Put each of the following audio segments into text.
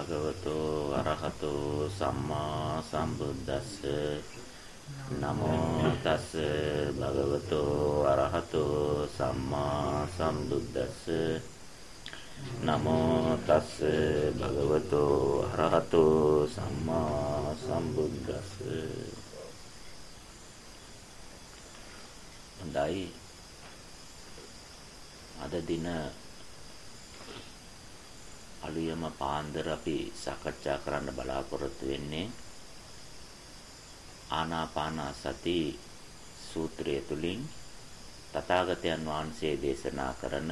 භගවතෝ අරහතෝ සම්මා සම්බුද්දස්ස. නමෝ තස් භගවතෝ අරහතෝ සම්මා සම්බුද්දස්ස. නමෝ තස් භගවතෝ අරහතෝ සම්මා සම්බුද්දස්ස. හොඳයි. අද දින අලුයම පාන්දර අපි සාකච්ඡා කරන්න බලාපොරොත්තු වෙන්නේ. ආනාපාන සති සූත්‍රය තුලින් තථාගතයන් වහන්සේ දේශනා කරන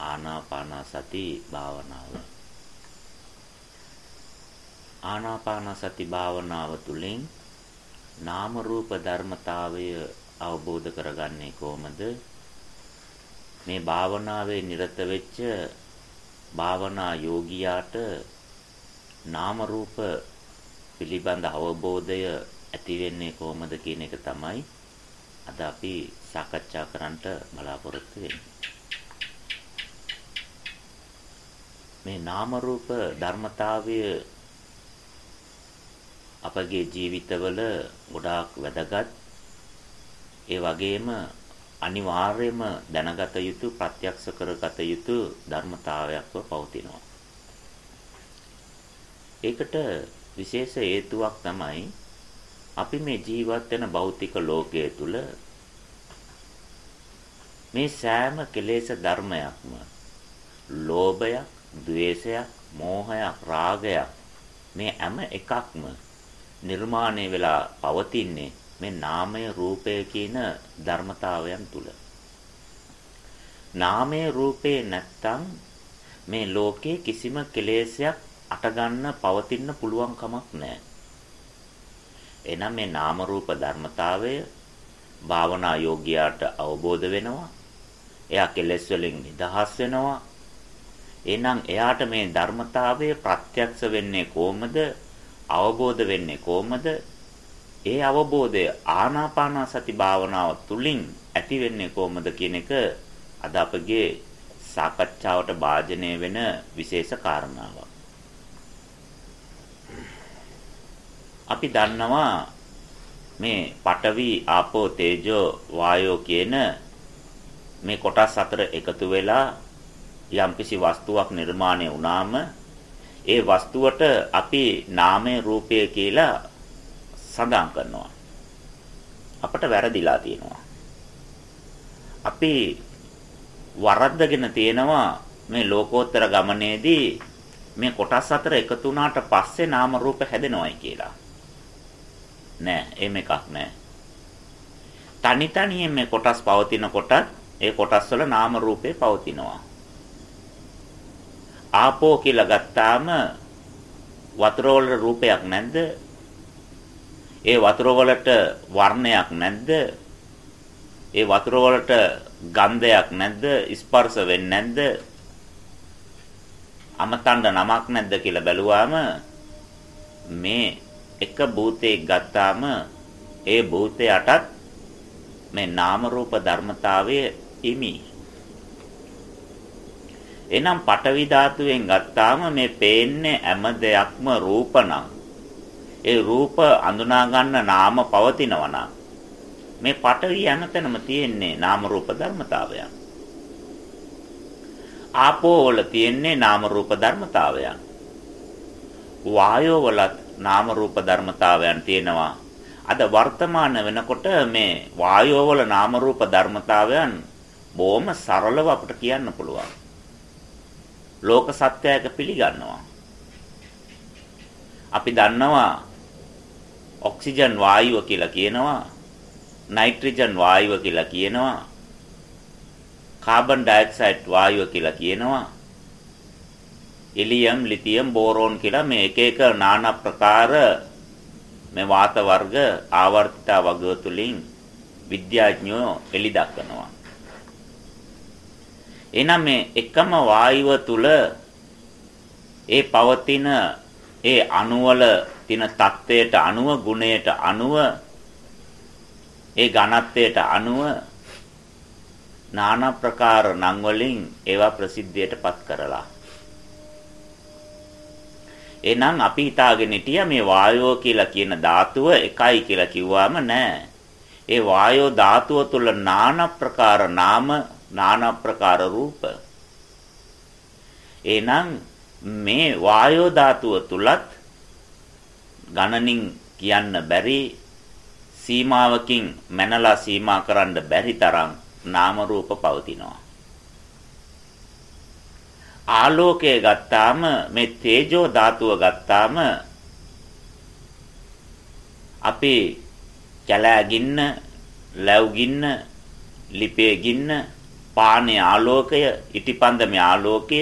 ආනාපාන සති භාවනාව. ආනාපාන සති භාවනාව තුලින් නාම රූප ධර්මතාවය අවබෝධ කරගන්නේ කොහොමද? මේ භාවනාවේ නිරත වෙච්ච භාවනා යෝගියාට නාම රූප පිළිබඳ අවබෝධය ඇති වෙන්නේ කොහොමද කියන එක තමයි අද අපි සාකච්ඡා කරන්නට බලාපොරොත්තු වෙන්නේ. මේ නාම රූප ධර්මතාවය අපගේ ජීවිතවල ගොඩාක් වැදගත් ඒ වගේම අනිවාර්යයෙන්ම දැනගත යුතු ප්‍රත්‍යක්ෂ කරගත යුතු ධර්මතාවයක්ව පවතිනවා. ඒකට විශේෂ හේතුවක් තමයි අපි මේ ජීවත් වෙන භෞතික ලෝකයේ තුල මේ සෑම කෙලෙස් ධර්මයක්ම ලෝභයක්, ద్వේෂයක්, මෝහයක්, රාගයක් මේ හැම එකක්ම නිර්මාණය වෙලා පවතින්නේ මේ නාමය රූපය කියන ධර්මතාවයන් තුල නාමය රූපේ නැත්තම් මේ ලෝකේ කිසිම කෙලෙසයක් අටගන්න පවතින්න පුළුවන් කමක් නැහැ. එනම් මේ නාම රූප ධර්මතාවය භාවනා යෝගියාට අවබෝධ වෙනවා. එයා කෙලෙස් වලින් නිදහස් වෙනවා. එහෙනම් එයාට මේ ධර්මතාවය ප්‍රත්‍යක්ෂ වෙන්නේ කොහොමද? අවබෝධ වෙන්නේ කොහොමද? ඒ අවබෝධය ආනාපාන සති භාවනාව තුළින් ඇති වෙන්නේ කොහොමද කියන එක අද අපගේ සාකච්ඡාවට භාජනය වෙන විශේෂ කාරණාවක්. අපි දන්නවා මේ පඨවි ආපෝ තේජෝ වායෝ කියන මේ කොටස් අතර එකතු වෙලා යම්කිසි වස්තුවක් නිර්මාණය වුණාම ඒ වස්තුවට අපි නාමය රූපය කියලා සඳහන් කරනවා. අපට වැරදිලා තියෙනවා. අපි වරද්දගෙන තියෙනවා මේ ලෝකෝත්තර ගමනේදී මේ කොටස් අතර එකතු වුණාට පස්සේ නාම රූප හැදෙනවයි කියලා. නෑ, එහෙම එකක් නෑ. තනි තනියෙන් මේ කොටස් පවතිනකොට ඒ කොටස් වල නාම රූපේ පවතිනවා. ආපෝ කියලා ගත්තාම වතුර වල රූපයක් නැද්ද? ඒ වතුර වලට වර්ණයක් නැද්ද? ඒ වතුර වලට ගන්ධයක් නැද්ද? ස්පර්ශ වෙන්නේ නැද්ද? අමතන්න නමක් නැද්ද කියලා බැලුවාම මේ එක භූතයක් ගත්තාම ඒ භූතයටත් මේ නාම රූප ධර්මතාවයේ ඉමි. එනම් පටවි ධාතුවෙන් ගත්තාම මේ පේන්නේ හැම දෙයක්ම රූපණං ඒ රූප අඳුනා ගන්න නාම පවතිනවා නම් මේ පඨවි යන තැනම තියෙන්නේ නාම රූප ධර්මතාවයන්. ආපෝ වල තියෙන්නේ නාම රූප ධර්මතාවයන්. වායෝ වලත් නාම රූප ධර්මතාවයන් තියෙනවා. අද වර්තමාන වෙනකොට මේ වායෝ වල නාම රූප ධර්මතාවයන් බොහොම සරලව අපිට කියන්න පුළුවන්. ලෝක සත්‍යයක පිළිගන්නවා. අපි දන්නවා ඔක්සිජන් වායුව කියලා කියනවා. නයිට්‍රජන් වායුව කියලා කියනවා. කාබන් ඩයොක්සයිඩ් වායුව කියලා කියනවා. ඉලියම්, ලිතියම්, බෝරෝන් කියලා මේ එක එක নানা ප්‍රකාර මේ වාත වර්ග ආවර්තිත වර්ග තුලින් විද්‍යාඥයෝ එලි දක්වනවා. එනම් මේ එකම වායුව තුල ඒ පවතින ඒ අණුවල තියෙන தත්වයට අනුව ගුණයට අනුව ඒ ඝනත්වයට අනුව নানা ප්‍රකාර නම් වලින් ඒවා ප්‍රසිද්ධියටපත් කරලා. එහෙනම් අපි හිතාගෙන හිටියා මේ වායෝ කියලා කියන ධාතුව එකයි කියලා කිව්වම නෑ. ඒ වායෝ ධාතුව තුල নানা ප්‍රකාර නාම নানা ප්‍රකාර රූප. එහෙනම් මේ වායෝ ධාතුව තුලත් ගණනින් කියන්න බැරි සීමාවකින් මැනලා සීමා කරන්න බැරි තරම් නාම රූප පවතිනවා. ආලෝකය ගත්තාම මේ තේජෝ ධාතුව ගත්තාම අපේ කැලෑ ගින්න, ලැව් ගින්න, ලිපේ ගින්න, පානේ ආලෝකය, ඉටිපන්දමේ ආලෝකය,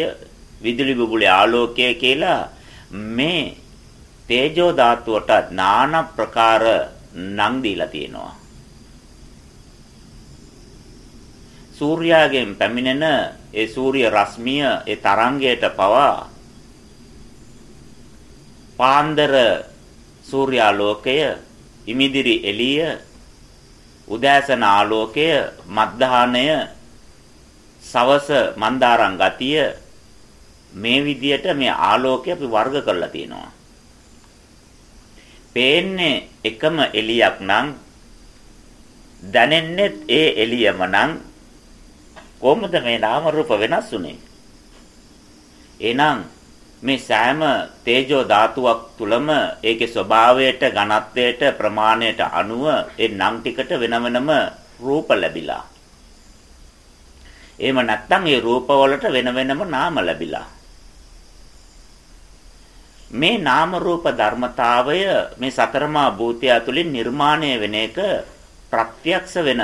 විදුලි බුබුලේ ආලෝකය කියලා මේ තේජෝ ධාතුවට নানা ප්‍රකාර නම් දීලා තියෙනවා. සූර්යාගෙන් පැමිණෙන ඒ සූර්ය රශ්මිය ඒ තරංගයට පවා පාන්දර සූර්යාලෝකය ඉමිදිරි එළිය උදෑසන ආලෝකය මධ්‍යාහනය සවස මන්දාරම් ගතිය මේ විදියට මේ ආලෝකය අපි වර්ග කරලා තියෙනවා. පේන්නේ එකම එළියක් නම් දැනෙන්නේ ඒ එළියම නම් කොහොමද මේ නාම රූප වෙනස් වුනේ? එහෙනම් මේ සෑම තේජෝ ධාතුවක් තුලම ඒකේ ස්වභාවයට ඝනත්වයට ප්‍රමාණයට අනුව ඒ නම් ටිකට වෙන වෙනම රූප ලැබිලා. එහෙම නැත්නම් ඒ රූප වලට වෙන වෙනම නාම ලැබිලා. මේ නාම රූප ධර්මතාවය මේ සතරමා භූතය තුළින් නිර්මාණය වෙන එක ප්‍රත්‍යක්ෂ වෙන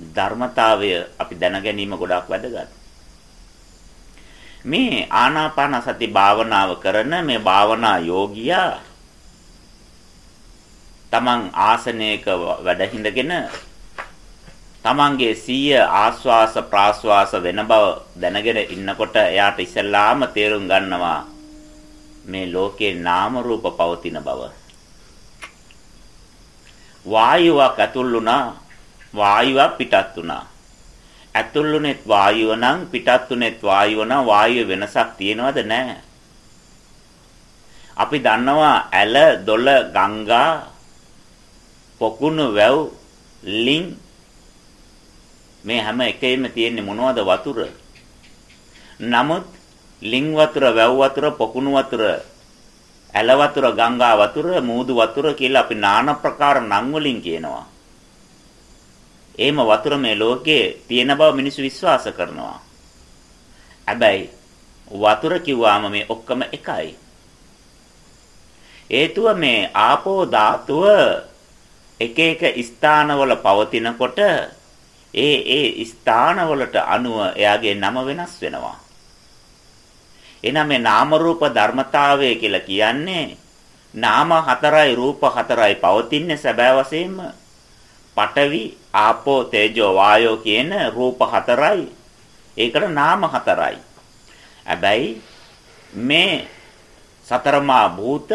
ධර්මතාවය අපි දැන ගැනීම ගොඩාක් වැදගත්. මේ ආනාපාන සති භාවනාව කරන මේ භාවනා යෝගියා තමන් ආසනයක වැඩ හිඳගෙන තමන්ගේ සීය ආස්වාස ප්‍රාස්වාස වෙන බව දැනගෙන ඉන්නකොට එයාට ඉස්සෙල්ලාම තේරුම් ගන්නවා මේ ලෝකේ නාම රූප පවතින බව වායුවක් ඇතුල් වුණා වායුවක් පිටත් වුණා ඇතුළුනේත් වායුව නම් පිටත්ුනේත් වායුව නම් වායුව වෙනසක් තියෙනවද නැහැ. අපි දන්නවා ඇල දොළ ගංගා පොකුණු වැව් ලිං මේ හැම එකෙම තියෙන්නේ මොනවද වතුර. නමුත් ලිං වතුර වැව් වතුර පොකුණු වතුර ඇල වතුර ගංගා වතුර මූදු වතුර කියලා අපි নানা ප්‍රකාර නම් වලින් කියනවා. එහෙම වතුර මේ ලෝකේ තියෙන බව මිනිස්සු විශ්වාස කරනවා. හැබැයි වතුර කිව්වාම මේ ඔක්කොම එකයි. හේතුව මේ ආපෝ ධාතුව එක එක ස්ථානවල පවතිනකොට ඒ ඒ ස්ථානවලට අනුව එයාගේ නම වෙනස් වෙනවා. එහෙනම් මේ නාම රූප ධර්මතාවය කියලා කියන්නේ නාම හතරයි රූප හතරයි පවතින්නේ සැබෑ වශයෙන්ම පඨවි, ආපෝ, තේජෝ, වායෝ කියන රූප හතරයි. ඒකට නාම හතරයි. හැබැයි මේ සතරමා භූත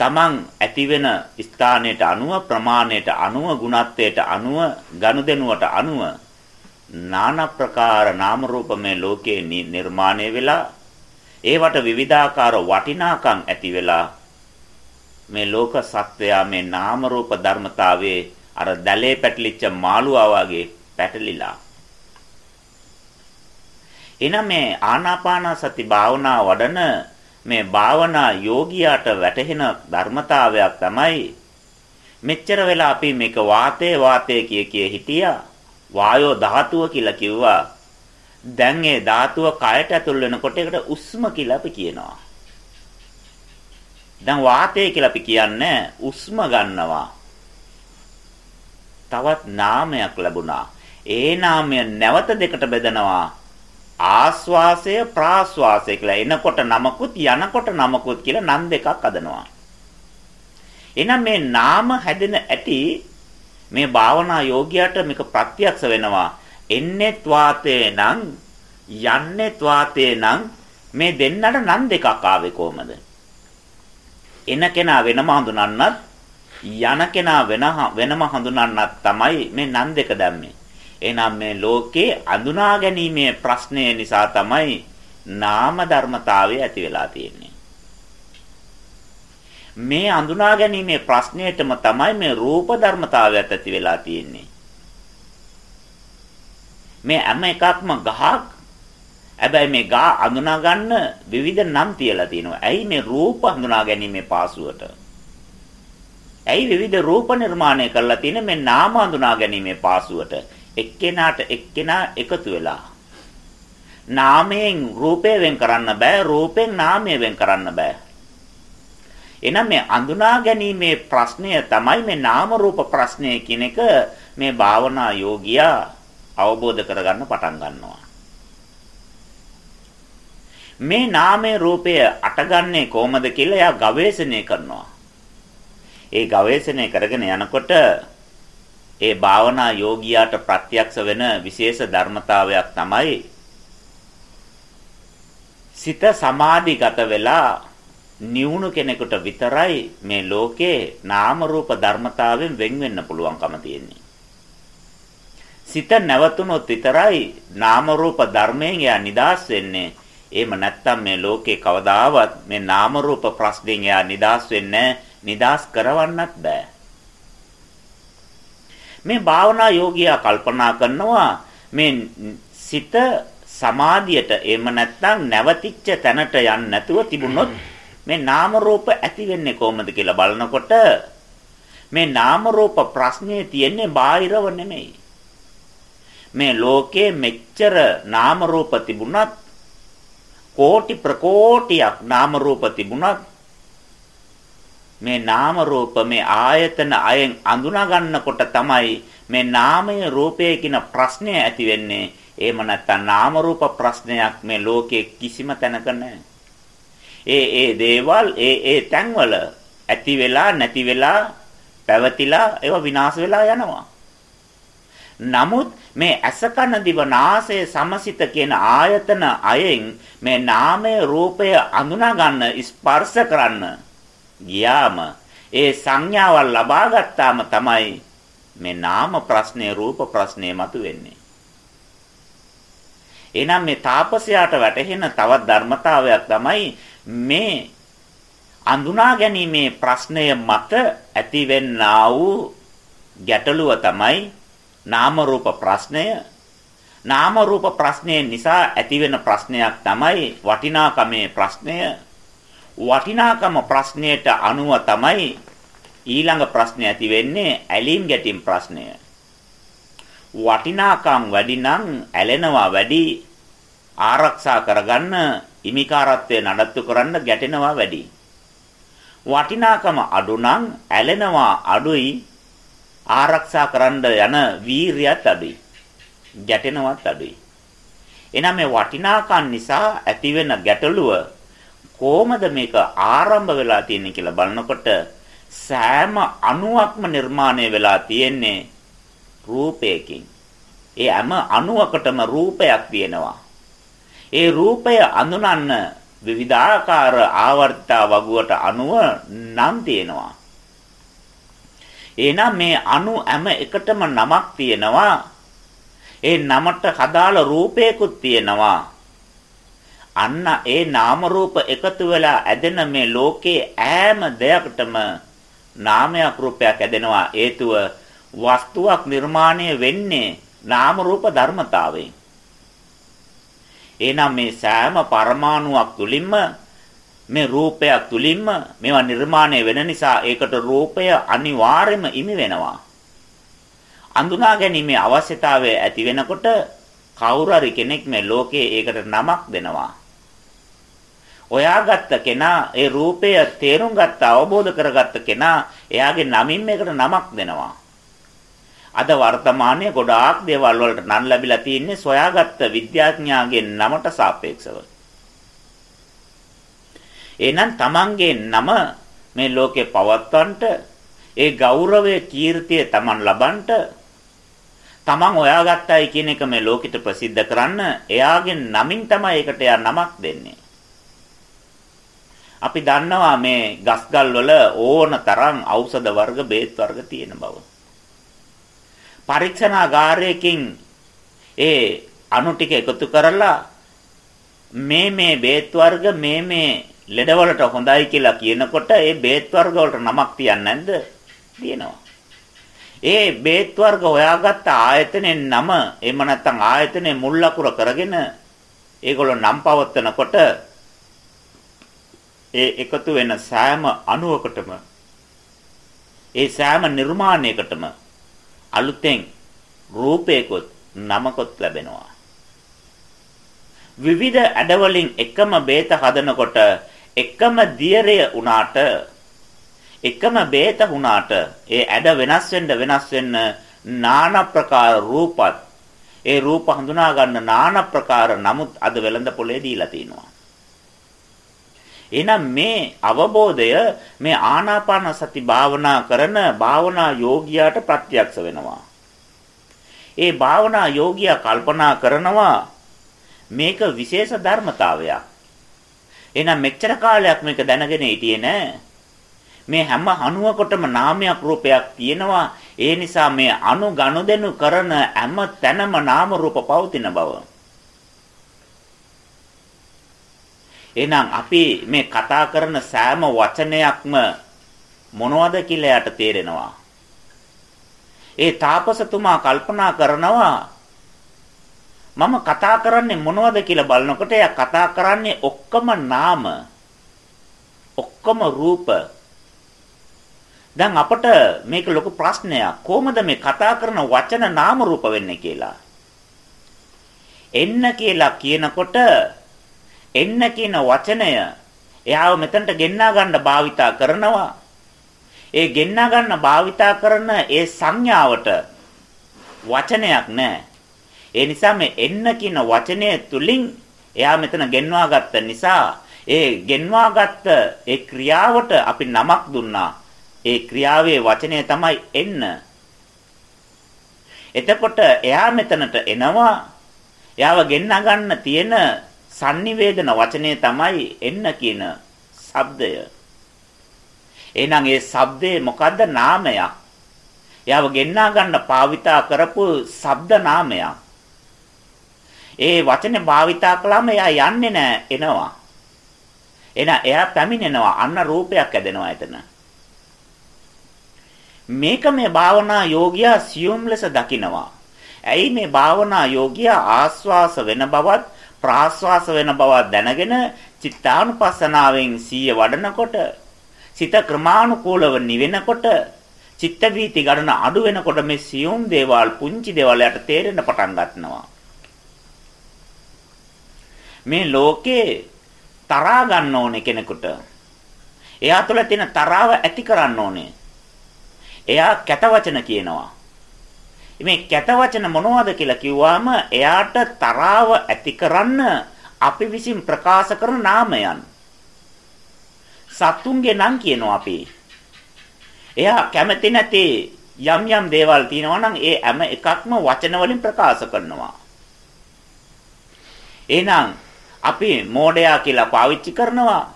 තමන් ඇතිවෙන ස්ථානයට අනුව ප්‍රමාණයට අනුව ගුණත්වයට අනුව ගනුදෙනුවට අනුව নানা ප්‍රකාර නාම රූප මේ ලෝකේ නිර්මාණය වෙලා ඒවට විවිධාකාර වටිනාකම් ඇති වෙලා මේ ලෝක සත්වයා මේ නාම රූප ධර්මතාවයේ අර දැලේ පැටලිච්ච මාළුවා වගේ පැටලිලා. එනම් මේ ආනාපාන සති භාවනා වඩන මේ භාවනා යෝගියාට වැටහෙන ධර්මතාවයක් තමයි මෙච්චර වෙලා අපි මේක වාතේ වාතේ කිය කිය හිටියා වායෝ ධාතුව කියලා කිව්වා දැන් ඒ ධාතුව කයට ඇතුල් වෙනකොට ඒකට උස්ම කියලා අපි කියනවා දැන් වාතය කියලා අපි කියන්නේ උස්ම ගන්නවා තවත් නාමයක් ලැබුණා. ඒ නාමය නැවත දෙකට බෙදනවා. ආස්වාසය ප්‍රාස්වාසය කියලා එනකොට නමකුත් යනකොට නමකුත් කියලා නම් දෙකක් අදනවා. එහෙනම් මේ නාම හැදෙන ඇති මේ භාවනා යෝගියාට මේක ප්‍රත්‍යක්ෂ වෙනවා. එන්නේත් වාතේ නම් යන්නේත් වාතේ නම් මේ දෙන්නට නම් දෙකක් ආවේ කොහමද? එන කෙනා වෙනම හඳුනන්නත් යන කෙනා වෙන වෙනම හඳුනන්නත් තමයි මේ නන් දෙක දැම්මේ. එහෙනම් මේ ලෝකේ අඳුනා ගැනීමේ ප්‍රශ්නය නිසා තමයි නාම ධර්මතාවය ඇති වෙලා තියෙන්නේ. මේ අඳුනා ගැනීමේ ප්‍රශ්නයටම තමයි මේ රූප ධර්මතාවයත් ඇති වෙලා තියෙන්නේ. මේ හැම එකක්ම ගහක්. හැබැයි මේ ගහ අඳුනා ගන්න විවිධ නම් තියලා තියෙනවා. ඇයි මේ රූප අඳුනා ගැනීමේ පාසුවට? ඇයි විවිධ රූප නිර්මාණය කරලා තියෙන්නේ මේ නාම අඳුනා ගැනීමේ පාසුවට? එක්කෙනාට එක්කෙනා එකතු වෙලා. නාමයෙන් රූපය වෙන් කරන්න බෑ, රූපෙන් නාමය වෙන් කරන්න බෑ. එහෙනම් මේ අඳුනා ගැනීමේ ප්‍රශ්නය තමයි මේ නාම රූප ප්‍රශ්නය කියන එක මේ භාවනා යෝගියා අවබෝධ කරගන්න පටන් ගන්නවා. මේ නාමයේ රූපය අටගන්නේ කොහොමද කියලා එයා ගවේෂණය කරනවා. ඒ ගවේෂණය කරගෙන යනකොට ඒ භාවනා යෝගියාට ප්‍රත්‍යක්ෂ වෙන විශේෂ ධර්මතාවයක් තමයි සිත සමාධිගත වෙලා නිවුණු කෙනෙකුට විතරයි මේ ලෝකේ නාම රූප ධර්මතාවෙන් වෙන් වෙන්න පුළුවන්කම තියෙන්නේ. සිත නැවතුනොත් විතරයි නාම රූප ධර්මයෙන් යා නිදාස් වෙන්නේ. එහෙම නැත්තම් මේ ලෝකේ කවදාවත් මේ නාම රූප ප්‍රශ්නෙන් යා නිදාස් වෙන්නේ නිදාස් කරවන්නත් බෑ. මේ භාවනා යෝගියා කල්පනා කරනවා මේ සිත සමාධියට එහෙම නැත්තම් නැවතිච්ච තැනට යන්නේ නැතුව තිබුණොත් මේ නාම රූප ඇති වෙන්නේ කොහොමද කියලා බලනකොට මේ නාම රූප ප්‍රශ්නේ තියෙන්නේ බාහිරව නෙමෙයි මේ ලෝකේ මෙච්චර නාම රූප තිබුණත් කෝටි ප්‍රකෝටියක් නාම රූප තිබුණත් මේ නාම රූප මේ ආයතන අයෙන් අඳුනා ගන්නකොට තමයි මේ නාමය රූපය කියන ප්‍රශ්නය ඇති වෙන්නේ. එහෙම නැත්නම් නාම රූප ප්‍රශ්නයක් මේ ලෝකයේ කිසිම තැනක නැහැ. ඒ ඒ දේවල් ඒ ඒ තැන්වල ඇති වෙලා නැති වෙලා පැවතිලා ඒවා විනාශ වෙලා යනවා. නමුත් මේ ඇස කන දිව නාසය සමසිත කියන ආයතන අයෙන් මේ නාමය රූපය අඳුනා ගන්න ස්පර්ශ කරන්න ගියාම ඒ සංඥාවල් ලබා ගත්තාම තමයි මේ නාම ප්‍රශ්නේ රූප ප්‍රශ්නේ මතුවෙන්නේ. එහෙනම් මේ තාපසයාට වැටහෙන තවත් ධර්මතාවයක් තමයි මේ අඳුනා ගැනීමේ ප්‍රශ්නය මත ඇතිවෙන්නා වූ ගැටලුව තමයි නාම රූප ප්‍රශ්නය. නාම රූප ප්‍රශ්නය නිසා ඇතිවෙන ප්‍රශ්නයක් තමයි වටිනාකමේ ප්‍රශ්නය. වටිනාකම ප්‍රශ්නයට අනුව තමයි ඊළඟ ප්‍රශ්නේ ඇති වෙන්නේ ඇලීම් ගැටීම් ප්‍රශ්නය. වටිනාකම් වැඩි නම් ඇලෙනවා වැඩි. ආරක්ෂා කරගන්න හිමිකාරත්වය නඩත්තු කරන්න ගැටෙනවා වැඩි. වටිනාකම අඩු නම් ඇලෙනවා අඩුයි. ආරක්ෂා කරන්න යන වීරියත් අඩුයි. ගැටෙනවත් අඩුයි. එනනම් මේ වටිනාකම් නිසා ඇතිවෙන ගැටලුව කොහොමද මේක ආරම්භ වෙලා තියෙන්නේ කියලා බලනකොට සෑම අණුවක්ම නිර්මාණය වෙලා තියෙන්නේ රූපයකින්. ඒ හැම අණුවකටම රූපයක් තියෙනවා. ඒ රූපය අඳුනන්න විවිධාකාර ආවර්තා වගුවට අනුව නම් තියෙනවා. එහෙනම් මේ අණු හැම එකටම නමක් තියෙනවා. ඒ නමට අදාළ රූපයකුත් තියෙනවා. අන්න ඒ නාම රූප එකතු වෙලා ඇදෙන මේ ලෝකේ ඈම දෙයකටම නාමයක් රූපයක් ඇදෙනවා හේතුව වස්තුවක් නිර්මාණය වෙන්නේ නාම රූප ධර්මතාවයෙන්. එහෙනම් මේ සෑම පරමාණුවක් තුලින්ම මේ රූපයක් තුලින්ම මේවා නිර්මාණය වෙන නිසා ඒකට රූපය අනිවාර්යයෙන්ම ඉමි වෙනවා. අඳුනා ගැනීමේ අවශ්‍යතාවය ඇති වෙනකොට කවුරු හරි කෙනෙක් මේ ලෝකේ ඒකට නමක් දෙනවා. ඔයාගත්ත කෙනා ඒ රූපය තේරුම් ගත්ත අවබෝධ කරගත්ත කෙනා එයාගේ නමින් මේකට නමක් දෙනවා. අද වර්තමානයේ ගොඩාක් දේවල් වලට නම් ලැබිලා තියෙන්නේ සොයාගත්ත විද්‍යාඥයාගේ නමට සාපේක්ෂව. එහෙනම් Tamanගේ නම මේ ලෝකේ පවත්වන්නට ඒ ගෞරවය කීර්තිය Taman ලබන්නට Taman හොයාගත්තයි කියන එක මේ ලෝකෙට ප්‍රසිද්ධ කරන්න එයාගේ නමින් තමයි ඒකට යා නමක් දෙන්නේ. අපි දන්නවා මේ ගස්ගල් වල ඕන තරම් ඖෂධ වර්ග බේත් වර්ග තියෙන බව. පරීක්ෂණාගාරයකින් ඒ අණු ටික එකතු කරලා මේ මේ බේත් වර්ග මේ මේ ලෙඩවලට හොඳයි කියලා කියනකොට ඒ බේත් වර්ග වලට නමක් තියන්නේ නැද්ද? තියෙනවා. ඒ බේත් වර්ග හොයාගත්ත ආයතනේ නම එහෙම නැත්නම් ආයතනේ මුල් ලකුර කරගෙන ඒගොල්ලෝ නම් පවත්නකොට ඒ එකතු වෙන සෑම අණුවකටම ඒ සෑම නිර්මාණයකටම අලුතෙන් රූපයකොත් නමකොත් ලැබෙනවා විවිධ ඇඩවලින් එකම බේත හදනකොට එකම දියරය උනාට එකම බේත වුණාට ඒ ඇඩ වෙනස් වෙන්න වෙනස් වෙන්න নানা ප්‍රකාර රූපත් ඒ රූප හඳුනා ගන්න নানা ප්‍රකාර නමුත් අද වෙළඳ පොලේ දීලා තිනවා එහෙනම් මේ අවබෝධය මේ ආනාපාන සති භාවනා කරන භාවනා යෝගියාට ප්‍රත්‍යක්ෂ වෙනවා. ඒ භාවනා යෝගියා කල්පනා කරනවා මේක විශේෂ ධර්මතාවයක්. එහෙනම් මෙච්චර කාලයක් මේක දැනගෙන හිටියේ නෑ. මේ හැම අණුවකටම නාමයක් රූපයක් තියෙනවා. ඒ නිසා මේ අණු ගනුදෙනු කරන හැම තැනම නාම රූප පවතින බව. එහෙනම් අපි මේ කතා කරන සෑම වචනයක්ම මොනවද කියලා යට තේරෙනවා. ඒ තාපසතුමා කල්පනා කරනවා මම කතා කරන්නේ මොනවද කියලා බලනකොට එයා කතා කරන්නේ ඔක්කොම නාම ඔක්කොම රූප දැන් අපට මේක ලොකු ප්‍රශ්නයක් කොහොමද මේ කතා කරන වචන නාම රූප වෙන්නේ කියලා එන්න කියලා කියනකොට එන්න කියන වචනය එයාව මෙතනට ගෙන්නා ගන්න භාවිතා කරනවා. ඒ ගෙන්නා ගන්න භාවිතා කරන ඒ සංඥාවට වචනයක් නැහැ. ඒ නිසා මේ එන්න කියන වචනය තුලින් එයා මෙතන ගෙන්වා ගත්ත නිසා ඒ ගෙන්වා ගත්ත ඒ ක්‍රියාවට අපි නමක් දුන්නා. ඒ ක්‍රියාවේ වචනය තමයි එන්න. එතකොට එයා මෙතනට එනවා. එයාව ගෙන්නා ගන්න තියෙන sannivedana වචනේ තමයි එන්න කියන ශබ්දය. එහෙනම් ඒ ශබ්දේ මොකද්ද නාමයක්. එයාව ගෙන්නා ගන්න භාවිතා කරපු ශබ්ද නාමයක්. ඒ වචනේ භාවිතා කළාම එයා යන්නේ නැහැ එනවා. එන එයා පැමිණෙනවා අන්න රූපයක් ඇදෙනවා එතන. මේක මේ භාවනා යෝගියා සියුම් ලෙස දකිනවා. ඇයි මේ භාවනා යෝගියා ආස්වාස වෙන බවත් ප්‍රාශ්වාස වෙන බව දැනගෙන චිත්තානුපස්සනාවෙන් සීය වඩනකොට සිත ක්‍රමානුකූලව නිවෙනකොට චිත්ත වීති ගණන අඩු වෙනකොට මේ සියුම් දේවල් පුංචි දේවල් යට තේරෙන්න පටන් ගන්නවා මේ ලෝකේ තරහා ගන්න ඕනේ කෙනෙකුට එයා තුළ තියෙන තරාව ඇති කරන්න ඕනේ එයා කැත වචන කියනවා මේ කැත වචන මොනවද කියලා කිව්වම එයාට තරාව ඇති කරන්න අපි විසින් ප්‍රකාශ කරන නාමයන්. සතුන්ගේ නම් කියනවා අපි. එයා කැමති නැති යම් යම් දේවල් තියෙනවා නම් ඒ හැම එකක්ම වචන වලින් ප්‍රකාශ කරනවා. එහෙනම් අපි මෝඩයා කියලා පාවිච්චි කරනවා.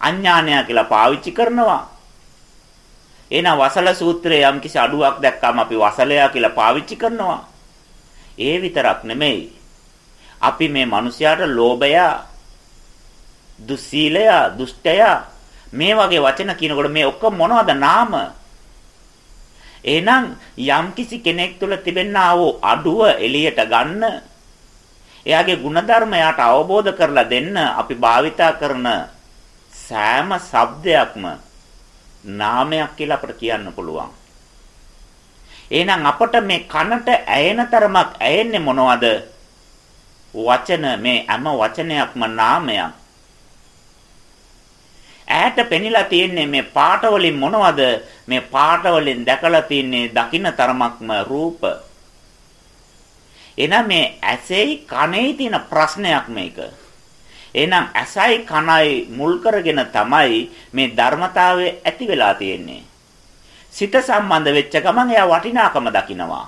අඥානයා කියලා පාවිච්චි කරනවා. එහෙනම් වසල සූත්‍රයේ යම්කිසි අඩුවක් දැක්කම අපි වසලයා කියලා පාවිච්චි කරනවා. ඒ විතරක් නෙමෙයි. අපි මේ මිනිස්යාට ලෝභය, දුස්සීලය, දුෂ්ටය මේ වගේ වචන කියනකොට මේ ඔක්කොම මොනවද නාම? එහෙනම් යම්කිසි කෙනෙක් තුළ තිබෙනා වූ අඩුව එළියට ගන්න එයාගේ ಗುಣධර්ම එයාට අවබෝධ කරලා දෙන්න අපි භාවිතා කරන සෑම shabdයක්ම නාමයක් කියලා අපට කියන්න පුළුවන්. එහෙනම් අපට මේ කනට ඇයෙන තරමක් ඇයෙන්නේ මොනවද? වචන මේ හැම වචනයක්ම නාමයක්. ඈට පෙනිලා තියෙන්නේ මේ පාට වලින් මොනවද මේ පාට වලින් දැකලා තියෙන්නේ දකින්න තරමක්ම රූප එහෙනම් මේ ඇසෙයි කනෙයි තියෙන ප්‍රශ්නයක් මේක. එහෙනම් ඇසයි කනයි මුල් කරගෙන තමයි මේ ධර්මතාවය ඇති වෙලා තියෙන්නේ. සිත සම්බන්ධ වෙච්ච ගමන් එයා වටිනාකම දකිනවා.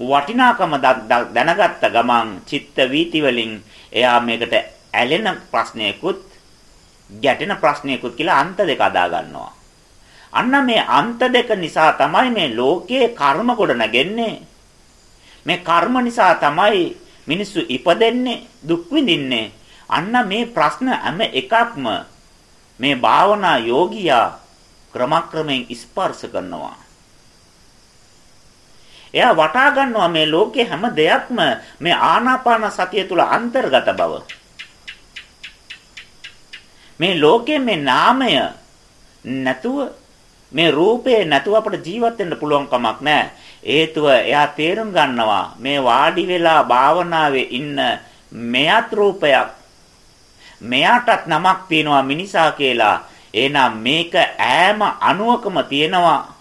වටිනාකම දැනගත්ත ගමන් චිත්ත වීති වලින් එයා මේකට ඇලෙන ප්‍රශ්නයකුත් ගැටෙන ප්‍රශ්නයකුත් කියලා අන්ත දෙක අදා ගන්නවා. අන්න මේ අන්ත දෙක නිසා තමයි මේ ලෝකයේ කර්ම ගොඩ නැගෙන්නේ. මේ කර්ම නිසා තමයි මිනිස්සු ඉපදෙන්නේ දුක් විඳින්නේ අන්න මේ ප්‍රශ්න හැම එකක්ම මේ භාවනා යෝගියා ක්‍රමක්‍රමයෙන් ස්පර්ශ කරනවා. එයා වටා ගන්නවා මේ ලෝකේ හැම දෙයක්ම මේ ආනාපාන සතිය තුල අන්තර්ගත බව. මේ ලෝකේ මේ නාමය නැතුව මේ රූපේ නැතුව අපිට ජීවත් වෙන්න පුළුවන් කමක් නැහැ. හේතුව එයා තේරුම් ගන්නවා මේ වාඩි වෙලා භාවනාවේ ඉන්න මෙයත් රූපයක්. මෙයාටත් නමක් තියෙනවා මිනිසා කියලා. එහෙනම් මේක ඈම අණුවකම තියෙනවා.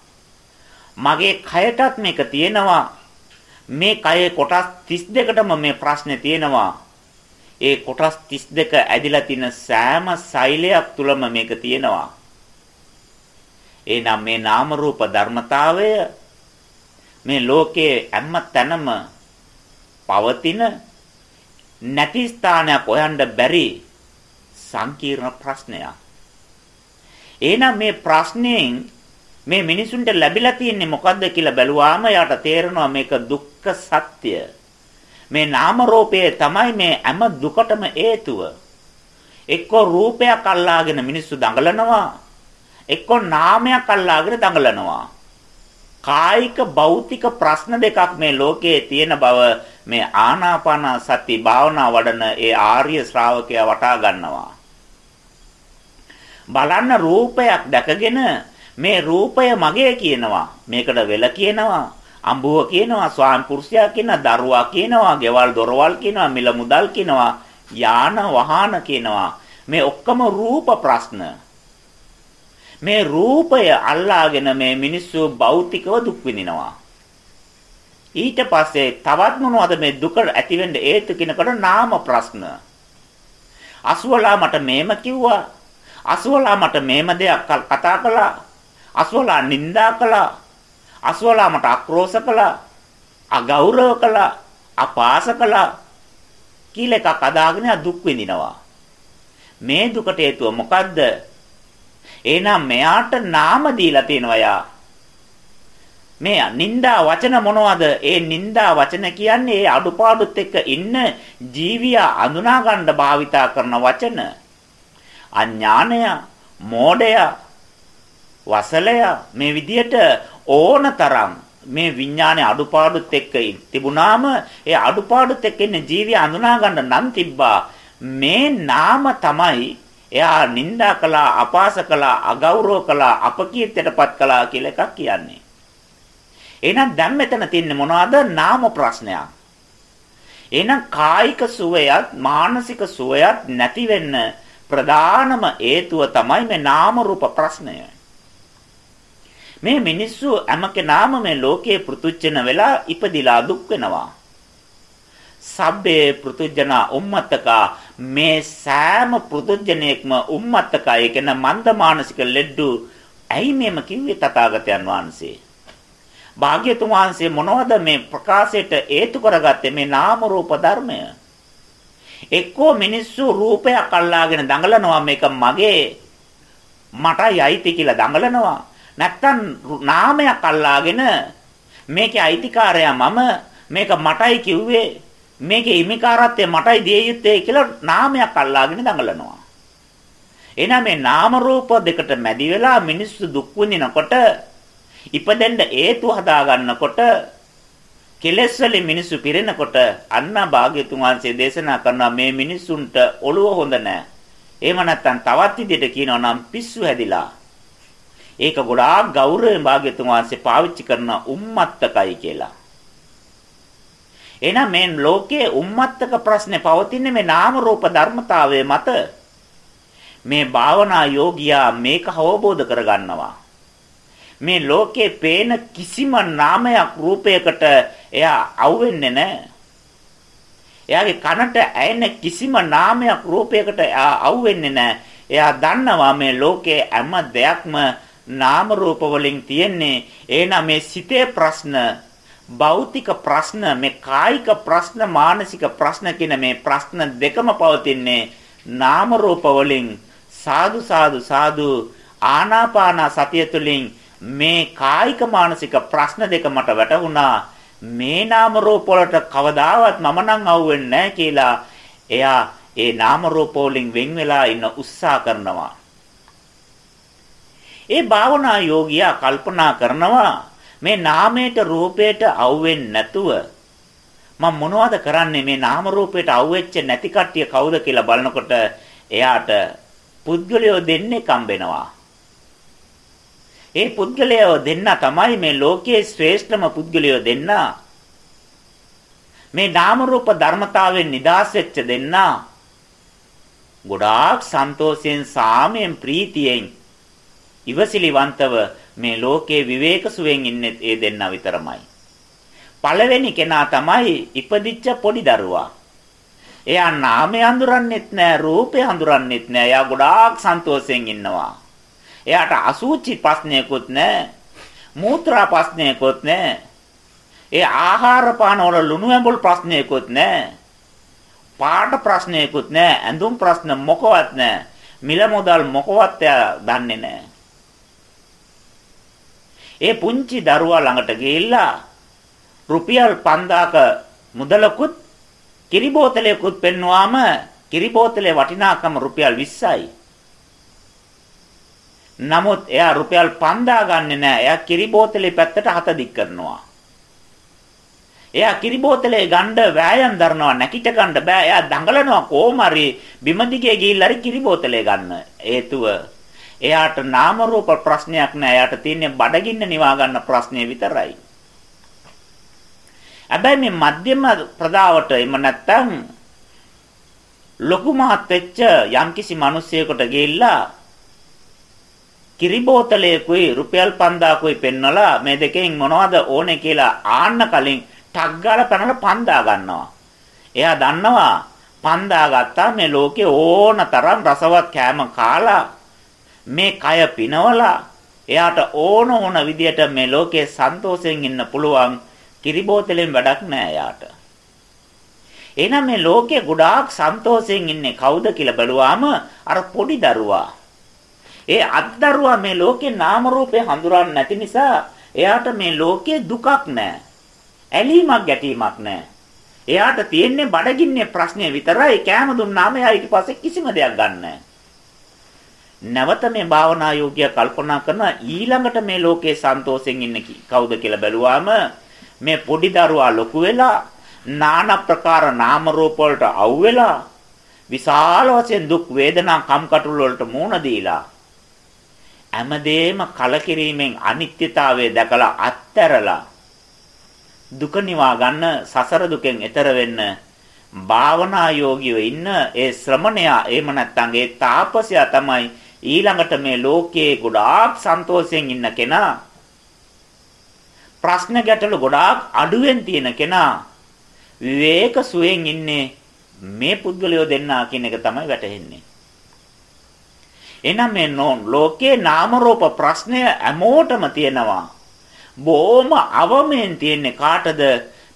මගේ කයටත් මේක තියෙනවා. මේ කයේ කොටස් 32කටම මේ ප්‍රශ්නේ තියෙනවා. ඒ කොටස් 32 ඇදිලා තියෙන සෑම සෛලයක් තුලම මේක තියෙනවා. එහෙනම් මේ නාම රූප ධර්මතාවය මේ ලෝකයේ හැම තැනම පවතින නැති ස්ථානයක් හොයන්න බැරි සංකීර්ණ ප්‍රශ්නයක්. එහෙනම් මේ ප්‍රශ්نين මේ මිනිසුන්ට ලැබිලා තියෙන්නේ මොකද්ද කියලා බැලුවාම යාට තේරෙනවා මේක දුක්ඛ සත්‍ය. මේ නාම රූපයේ තමයි මේ හැම දුකටම හේතුව. එක්කෝ රූපයක් අල්ලාගෙන මිනිස්සු දඟලනවා එක්කෝ නාමයක් අල්ලාගෙන දඟලනවා කායික භෞතික ප්‍රශ්න දෙකක් මේ ලෝකයේ තියෙන බව මේ ආනාපාන සති භාවනා වඩන ඒ ආර්ය ශ්‍රාවකයා වටා ගන්නවා. බලන්න රූපයක් දැකගෙන මේ රූපය මගේ කියනවා. මේකට වෙල කියනවා. අඹුව කියනවා, ස්වාමි පුරුෂයා කියනවා, දරුවා කියනවා, ගෙවල් දොරවල් කියනවා, මිල මුදල් කියනවා, යාන වාහන කියනවා. මේ ඔක්කොම රූප ප්‍රශ්න. මේ රූපය අල්ලාගෙන මේ මිනිස්සු භෞතිකව දුක් විඳිනවා. ඊට පස්සේ තවත් මොනවද මේ දුක ඇති වෙන්න හේතු කිනකොට නාම ප්‍රශ්න. අසුවලා මට මේම කිව්වා. අසුවලා මට මේම දෙයක් කතා කළා. අසුවලා නිඳා කළා. අසුවලා මට අක්‍රෝෂ කළා. අගෞරව කළා. අපාස කළා. කියලා එකක් අදාගෙන දුක් විඳිනවා. මේ දුකට හේතුව මොකද්ද? එහෙනම් මෙයාට නාම දීලා තියෙනවා යා. මේ නිന്ദා වචන මොනවද? ඒ නිന്ദා වචන කියන්නේ ඒ අඩුපාඩුත් එක්ක ඉන්න ජීවියා අඳුනා ගන්න භාවිතා කරන වචන. අඥානය, මෝඩය, වසලය මේ විදියට ඕනතරම් මේ විඥානයේ අඩුපාඩුත් එක්ක තිබුණාම ඒ අඩුපාඩුත් එක්ක ඉන්න ජීවිය අඳුනා ගන්න නම් තිබ්බා මේ නාම තමයි එයා නිඳා කළා, අපාස කළා, අගෞරව කළා, අපකීර්තියටපත් කළා කියලා එකක් කියන්නේ. එහෙනම් දැන් මෙතන තින්නේ මොනවද? නාම ප්‍රශ්නයක්. එහෙනම් කායික සුවයත් මානසික සුවයත් නැති වෙන්න ප්‍රධානම හේතුව තමයි මේ නාම රූප ප්‍රශ්නය. මේ මිනිස්සු හැම කෙනාම මේ ලෝකයේ පෘතුච්චන වෙලා ඉපදිලා දුක් වෙනවා. සබ්බේ පෘතුජන උම්මත්තකා. මේ සෑම පෘතුජනෙක්ම උම්මත්තකය. කියන මන්ද මානසික ලෙඩ්ඩු. ඇයි මේම කිව්වේ තථාගතයන් වහන්සේ? භාග්‍යතුන් වහන්සේ මොනවද මේ ප්‍රකාශයට හේතු කරගත්තේ? මේ නාම රූප ධර්මය. එක්කෝ මිනිස්සු රූපයක් අල්ලාගෙන දඟලනවා. මේක මගේ මටයි අයිති කියලා දඟලනවා. නැත්තම් නාමයක් අල්ලාගෙන මේකේ අයිතිකාරයා මම මේක මටයි කිව්වේ. මේකේ හිමිකාරත්වය මටයි දිය යුත්තේ කියලා නාමයක් අල්ලාගෙන දඟලනවා. එහෙනම් මේ නාම රූප දෙකට මැදි වෙලා මිනිස්සු දුක් විඳිනකොට ඉපදෙන්න හේතු හදා ගන්නකොට කෙලෙස් වලින් මිනිස්සු පිරෙනකොට අන්න භාග්‍යතුන් වහන්සේ දේශනා කරනවා මේ මිනිස්සුන්ට ඔළුව හොඳ නැහැ. එහෙම නැත්නම් තවත් විදිහට කියනවා නම් පිස්සු හැදිලා. ඒක ගොඩාක් ගෞරවයෙන් භාග්‍යතුන් වහන්සේ පාවිච්චි කරන උම්මත්තකයි කියලා. එහෙනම් මේ ලෝකයේ උම්මත්තක ප්‍රශ්නේ පවතින්නේ මේ නාම රූප ධර්මතාවයේ මත. මේ භාවනා යෝගියා මේක අවබෝධ කරගන්නවා. මේ ලෝකේ පේන කිසිම නාමයක් රූපයකට එයා අවුෙන්නේ නැහැ. එයාගේ කනට ඇයෙන කිසිම නාමයක් රූපයකට එයා අවුෙන්නේ නැහැ. එයා දන්නවා මේ ලෝකේ හැම දෙයක්ම නාම රූප වලින් තියෙන්නේ. එහෙනම් මේ සිතේ ප්‍රශ්න භෞතික ප්‍රශ්න මේ කායික ප්‍රශ්න මානසික ප්‍රශ්න කියන මේ ප්‍රශ්න දෙකම පවතින්නේ නාම රූප වලින් සාදු සාදු සාදු ආනාපාන සතිය තුළින් මේ කායික මානසික ප්‍රශ්න දෙක මට වැටහුණා මේ නාම රූප වලට කවදාවත් මම නම් අහුවෙන්නේ නැහැ කියලා එයා ඒ නාම රූප වලින් වෙන් වෙලා ඉන්න උත්සාහ කරනවා. ඒ භාවනා යෝගියා කල්පනා කරනවා මේ නාමයට රූපයට අවුෙන්නේ නැතුව මම මොනවද කරන්නේ මේ නාම රූපයට අවුෙච්ච නැති කට්ටිය කවුද කියලා බලනකොට එයාට පුද්ගලයෝ දෙන්නේ කම්බෙනවා. ඒ පුද්ගලයෝ දෙන්න තමයි මේ ලෝකයේ ශ්‍රේෂ්ඨම පුද්ගලයෝ දෙන්න. මේ නාම රූප ධර්මතාවෙන් නිදාස් වෙච්ච දෙන්න. ගොඩාක් සන්තෝෂයෙන් සාමයෙන් ප්‍රීතියෙන් ඉවසිලිවන්තව මේ ලෝකේ විවේක සුවෙන් ඉන්නේ ඒ දෙන්නා විතරමයි. පළවෙනි කෙනා තමයි ඉපදිච්ච පොඩි දරුවා. එයා නාමය හඳුරන්නෙත් නෑ රූපය හඳුරන්නෙත් නෑ. එයා ගොඩාක් සන්තෝෂයෙන් ඉන්නවා. එයාට අසුචි ප්‍රශ්නයකුත් නෑ. මූත්‍රා ප්‍රශ්නයකුත් නෑ. ඒ ආහාර පාන වල ලුණු ඇඹුල් ප්‍රශ්නයකුත් නෑ. පාට ප්‍රශ්නයකුත් නෑ. ඇඳුම් ප්‍රශ්න මොකවත් නෑ. මිල මුදල් මොකවත් එයා දන්නේ නෑ. ඒ පුංචි දරුවා ළඟට ගිහිල්ලා රුපියල් 5000ක මුදලකුත් කිරි බෝතලයකුත් පෙන්වුවාම කිරි බෝතලේ වටිනාකම රුපියල් 20යි. නමුත් එයා රුපියල් 5000 ගන්නෙ නෑ. එයා කිරි බෝතලේ පැත්තට හත දික් කරනවා. එයා කිරි බෝතලේ ගන්න වෑයම් දරනවා නැකිට ගන්න බෑ. එයා දඟලනවා කොහොම හරි බිම දිගේ ගිහිල්ලා හරි කිරි බෝතලේ ගන්න. හේතුව එයාට නාම රූප ප්‍රශ්නයක් නෑ. එයාට තියෙන්නේ බඩගින්න නිවා ගන්න ප්‍රශ්නේ විතරයි. හැබැයි මේ මධ්‍යම ප්‍රදාවට එම නැත්තම් ලොකු මහත් වෙච්ච යම්කිසි මිනිසියෙකුට ගිහිල්ලා කිරි බෝතලයකුයි රුපියල් 5000කුයි පෙන්නලා මේ දෙකෙන් මොනවද ඕනේ කියලා ආන්න කලින් ටක් ගාලා පැනලා 5000 ගන්නවා. එයා දන්නවා 5000 ගත්තා මේ ලෝකේ ඕන තරම් රසවත් කෑම කාලා මේ කය පිනවලා එයාට ඕන ඕන විදියට මේ ලෝකේ සන්තෝෂයෙන් ඉන්න පුළුවන් කිරි බෝතලෙන් වැඩක් නෑ එයාට. එහෙනම් මේ ලෝකේ ගොඩාක් සන්තෝෂයෙන් ඉන්නේ කවුද කියලා බැලුවාම අර පොඩි දරුවා. ඒ අත්දරුවා මේ ලෝකේ නාම රූපේ හඳුරන්නේ නැති නිසා එයාට මේ ලෝකේ දුකක් නෑ. ඇලීමක් ගැටීමක් නෑ. එයාට තියෙන්නේ බඩගින්නේ ප්‍රශ්නේ විතරයි කෑම දුන්නාම එයා ඊට පස්සේ කිසිම දෙයක් ගන්නෑ. නැවත මේ භාවනා යෝගිය කල්පනා කරන ඊළඟට මේ ලෝකේ සන්තෝෂෙන් ඉන්නේ කවුද කියලා බැලුවාම මේ පොඩි දරුවා ලොකු වෙලා নানা ප්‍රකාර නාම රූප වලට අවු වෙලා විශාල වශයෙන් දුක් වේදනා කම්කටොළු වලට මුහුණ දීලා හැමදේම කලකිරීමෙන් අනිත්‍යතාවය දැකලා අත්හැරලා දුක නිවා ගන්න සසර දුකෙන් එතර වෙන්න භාවනා යෝගියෝ ඉන්න ඒ ශ්‍රමණයා එහෙම නැත්නම් ඒ තාපසයා තමයි ඊළඟට මේ ලෝකයේ ගොඩාක් සන්තෝෂයෙන් ඉන්න කෙනා ප්‍රශ්න ගැටලු ගොඩාක් අඩුවෙන් තියෙන කෙනා විවේක සුවයෙන් ඉන්නේ මේ පුද්ගලයෝ දෙන්නා කියන එක තමයි වැටහෙන්නේ. එහෙනම් මේ ලෝකේ නාම රූප ප්‍රශ්නය හැමෝටම තියෙනවා. බොහොම අවමෙන් තියෙන්නේ කාටද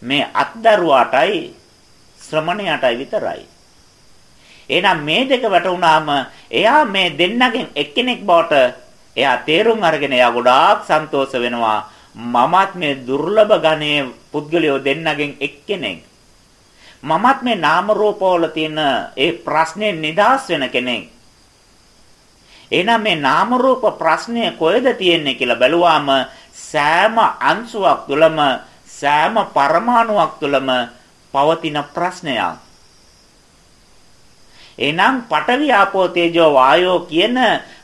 මේ අත්දරුවාටයි ශ්‍රමණයාටයි විතරයි. එහෙනම් මේ දෙක වැටුණාම එයා මේ දෙන්නගෙන් එක්කෙනෙක් බවට එයා තේරුම් අරගෙන එයා ගොඩාක් සන්තෝෂ වෙනවා. මමත් මේ දුර්ලභ ගණයේ පුද්ගලයෝ දෙන්නගෙන් එක්කෙනෙක්. මමත් මේ නාම රූපවල තියෙන ඒ ප්‍රශ්නේ නිදාස් වෙන කෙනෙක්. එහෙනම් මේ නාම රූප ප්‍රශ්නය කොහෙද තියෙන්නේ කියලා බැලුවාම සෑම අංශුවක් තුළම සෑම පරමාණුවක් තුළම පවතින ප්‍රශ්නයක්. එහෙනම් පඨවි ආපෝ තේජෝ වායෝ කියන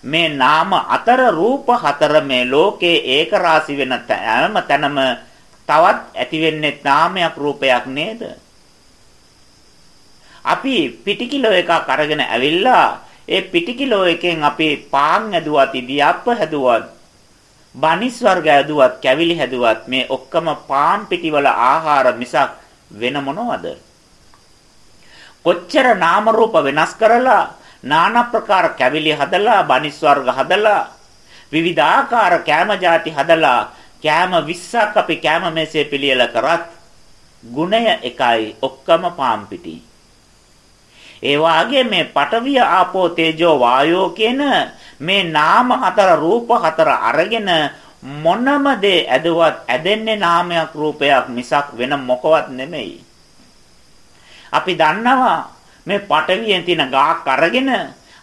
මේ නාම අතර රූප හතර මේ ලෝකේ ඒක රාශි වෙන හැම තැනම තවත් ඇති වෙන්නේ නාමයක් රූපයක් නේද? අපි පිටි කිලෝ එකක් අරගෙන ඇවිල්ලා ඒ පිටි කිලෝ එකෙන් අපි පාන් හැදුවත් ඉදියප්ප හැදුවත් බනිස් වර්ග හැදුවත් කැවිලි හැදුවත් මේ ඔක්කොම පාන් පිටිවල ආහාර මිසක් වෙන මොනවද? කොච්චර නාම රූප වෙනස් කරලා নানা ප්‍රකාර කැවිලි හදලා බනිස් වර්ග හදලා විවිධාකාර කෑම જાති හදලා කෑම 20ක් අපි කෑම මේසේ පිළියෙල කරත් ගුණය එකයි ඔක්කම පාම් පිටි. ඒ වාගේ මේ පඨවිය ආපෝ තේජෝ වායෝ කියන මේ නාම හතර රූප හතර අරගෙන මොනම දේ ඇදුවත් ඇදෙන්නේ නාමයක් රූපයක් මිසක් වෙන මොකවත් නෙමෙයි. අපි දන්නවා මේ පටවියෙන් තියෙන ගාක් අරගෙන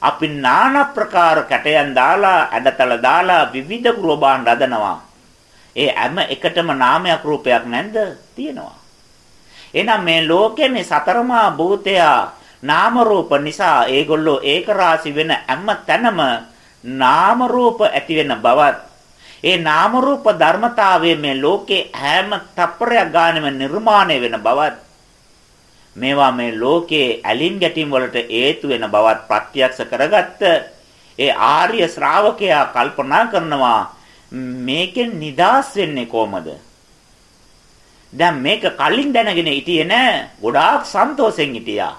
අපි নানা ප්‍රකාර කැටයන් දාලා ඇඩතල දාලා විවිධ ගෘහබාන් රදනවා. ඒ හැම එකටම නාමයක් රූපයක් නැද්ද? තියෙනවා. එහෙනම් මේ ලෝකේ මේ සතරමා භූතයා නාම රූප නිසා ඒගොල්ලෝ ඒක රාශි වෙන හැම තැනම නාම රූප ඇති වෙන බවත් ඒ නාම රූප ධර්මතාවයේ මේ ලෝකේ හැම තප්පරයක් ගානෙම නිර්මාණය වෙන බවත් මේවා මේ ලෝකයේ ඇලින් ගැටින් වලට හේතු වෙන බවත් ප්‍රත්‍යක්ෂ කරගත්ත ඒ ආර්ය ශ්‍රාවකයා කල්පනා කරනවා මේකෙන් නිදාස් වෙන්නේ කොහමද දැන් මේක කලින් දැනගෙන හිටියේ නෑ ගොඩාක් සන්තෝෂෙන් හිටියා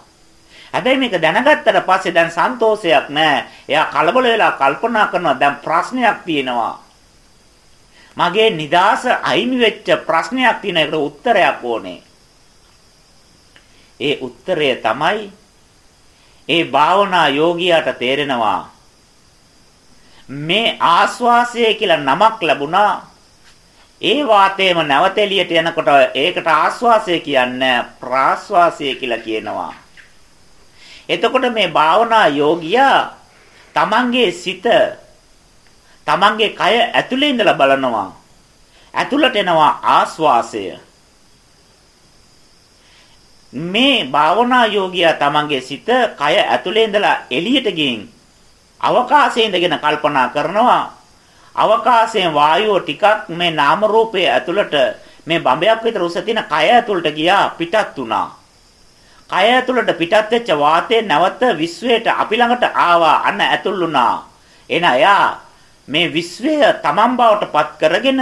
හැබැයි මේක දැනගත්තට පස්සේ දැන් සන්තෝෂයක් නැහැ. එයා කලබල වෙලා කල්පනා කරනවා දැන් ප්‍රශ්නයක් තියෙනවා. මගේ නිදාස අයිමි වෙච්ච ප්‍රශ්නයක් තියෙන එකට උත්තරයක් ඕනේ. ඒ උත්තරය තමයි ඒ භාවනා යෝගියාට තේරෙනවා මේ ආස්වාසය කියලා නමක් ලැබුණා ඒ වාතයේම නැවත එළියට යනකොට ඒකට ආස්වාසය කියන්නේ ප්‍රාස්වාසය කියලා කියනවා එතකොට මේ භාවනා යෝගියා තමන්ගේ සිත තමන්ගේ කය ඇතුලේ ඉඳලා බලනවා. ඇතුළට එනවා ආස්වාසය. මේ භාවනා යෝගියා තමන්ගේ සිත කය ඇතුලේ ඉඳලා එළියට ගින් අවකාශයේ ඉඳගෙන කල්පනා කරනවා. අවකාශයෙන් වායුව ටිකක් මේ නාම රූපයේ ඇතුළට මේ බඹයක් විතර උස තියෙන කය ඇතුළට ගියා පිටත් වුණා. කය ඇතුළට පිටත් වෙච්ච වාතය නැවත විශ්වයට අපි ළඟට ආවා අන්න ඇතුල් වුණා. එන එයා මේ විශ්වය තමන් බවට පත් කරගෙන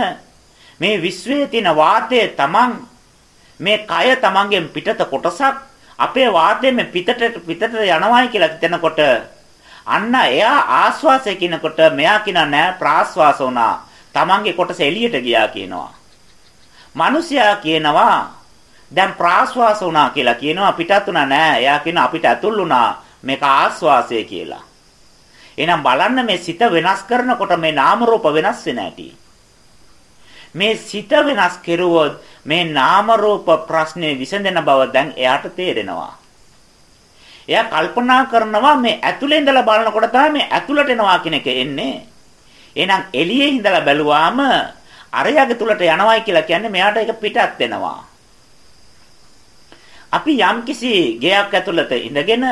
මේ විශ්වයේ තියෙන වාතය තමන් මේ කය තමන්ගෙන් පිටත කොටසක් අපේ වාතයෙන් පිටට පිටට යනවායි කියලා හිතනකොට අන්න එයා ආස්වාසය කියනකොට මෙයා කියන නෑ ප්‍රාස්වාස වුණා. තමන්ගේ කොටස එළියට ගියා කියනවා. මිනිසයා කියනවා දැන් ප්‍රාශ්වාස වුණා කියලා කියනවා පිටත් වුණා නෑ. එයා කියනවා අපිට ඇතුල් වුණා මේක ආශ්වාසය කියලා. එහෙනම් බලන්න මේ සිත වෙනස් කරනකොට මේ නාම රූප වෙනස් වෙන හැටි. මේ සිත වෙනස් කෙරුවොත් මේ නාම රූප ප්‍රශ්නේ විසඳෙන බව දැන් එයාට තේරෙනවා. එයා කල්පනා කරනවා මේ ඇතුලේ ඉඳලා බලනකොට තමයි මේ ඇතුලට එනවා කියන එක එන්නේ. එහෙනම් එළියේ ඉඳලා බැලුවාම අරයගේ තුලට යනවායි කියලා කියන්නේ මෙයාට ඒක පිටත් වෙනවා. අපි යම්කිසි ගෙයක් ඇතුළත ඉඳගෙන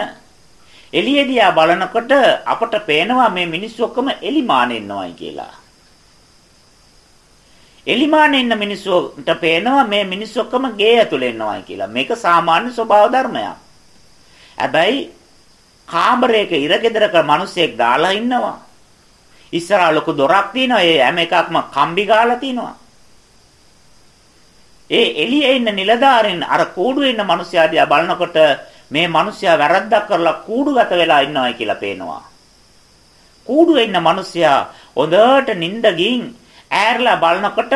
එළියදියා බලනකොට අපට පේනවා මේ මිනිස්සු ඔක්කොම එලිමානේ ඉන්නවයි කියලා. එලිමානේ ඉන්න මිනිස්සුන්ට පේනවා මේ මිනිස්සු ඔක්කොම ගේ ඇතුළේ ඉන්නවයි කියලා. මේක සාමාන්‍ය ස්වභාව ධර්මයක්. හැබැයි කාමරයක ඉරගෙදරක මිනිස්සෙක් දාලා ඉන්නවා. ඉස්සරහා ලොකු දොරක් තියෙනවා. ඒ හැම එකක්ම කම්බි ගාලා තියෙනවා. ඒ එළියේ ඉන්න නිලධාරීන් අර කූඩුවේ ඉන්න මිනිස්සයා දිහා බලනකොට මේ මිනිස්සයා වැරද්දක් කරලා කූඩුගත වෙලා ඉන්නවයි කියලා පේනවා. කූඩුවේ ඉන්න මිනිස්සයා හොඳට නිින්ද ගින් ඈරලා බලනකොට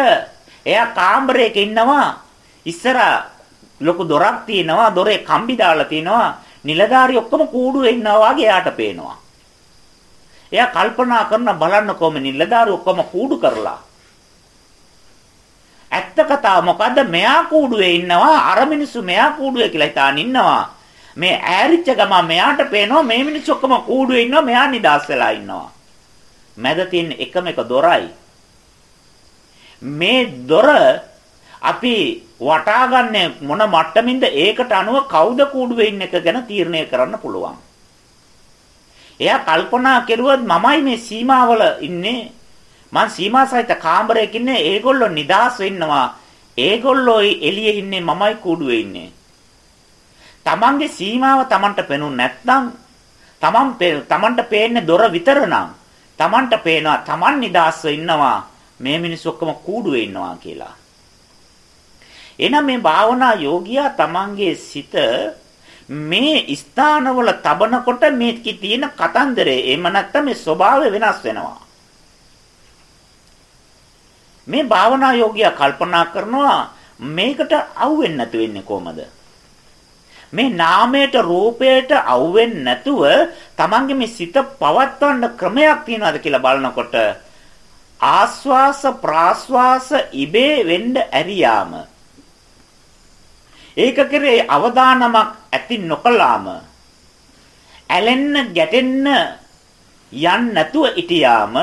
එයා කාමරයක ඉන්නවා. ඉස්සර ලොකු දොරක් තියෙනවා. දොරේ කම්බි දාලා තියෙනවා. නිලධාරි ඔක්කොම කූඩුවේ ඉන්නවා වගේ එයාට පේනවා. එයා කල්පනා කරන බලන්න කොහොම නිලධාරි ඔක්කොම කූඩු කරලා ඇත්ත කතාව මොකද්ද? මෙයා කූඩුවේ ඉන්නවා අර මිනිස්සු මෙයා කූඩුවේ කියලා හිතාන ඉන්නවා. මේ ඈරිච්ච ගම මෙයාට පේනවා මේ මිනිස්සු ඔක්කොම කූඩුවේ ඉන්නවා මෙයා නිදාස් වෙලා ඉන්නවා. මැද තියෙන එකම එක දොරයි. මේ දොර අපි වටාගන්නේ මොන මට්ටමින්ද ඒකට අනුව කවුද කූඩුවේ ඉන්න එක ගැන තීරණය කරන්න පුළුවන්. එයා කල්පනා කෙරුවොත් මමයි මේ සීමාවල ඉන්නේ මං සීමා සහිත කාමරයක ඉන්නේ ඒගොල්ලෝ නිදාස් වෙන්නවා. ඒගොල්ලෝ එළියේ ඉන්නේ මමයි කූඩුවේ ඉන්නේ. තමන්ගේ සීමාව තමන්ට පෙනුනේ නැත්නම් තමන් තමන්ට පේන්නේ දොර විතරනම් තමන්ට පේනවා තමන් නිදාස්ව ඉන්නවා මේ මිනිස්සු ඔක්කොම කූඩුවේ ඉන්නවා කියලා. එහෙනම් මේ භාවනා යෝගියා තමන්ගේ සිත මේ ස්ථානවල තබනකොට මේකේ තියෙන කතන්දරේ එහෙම නැත්නම් මේ ස්වභාවය වෙනස් වෙනවා. මේ භාවනා යෝගියා කල්පනා කරනවා මේකට අවුෙන්නේ නැතු වෙන්නේ කොහමද? මේ නාමයට රූපයට අවුෙන්නේ නැතුව තමන්ගේ මේ සිත පවත්වන්න ක්‍රමයක් තියනවාද කියලා බලනකොට ආස්වාස ප්‍රාස්වාස ඉබේ වෙන්න ඇරියාම ඒක කෙරේ අවදානමක් ඇති නොකලාම ඇලෙන්න ගැටෙන්න යන්න නැතුව ඉතියාම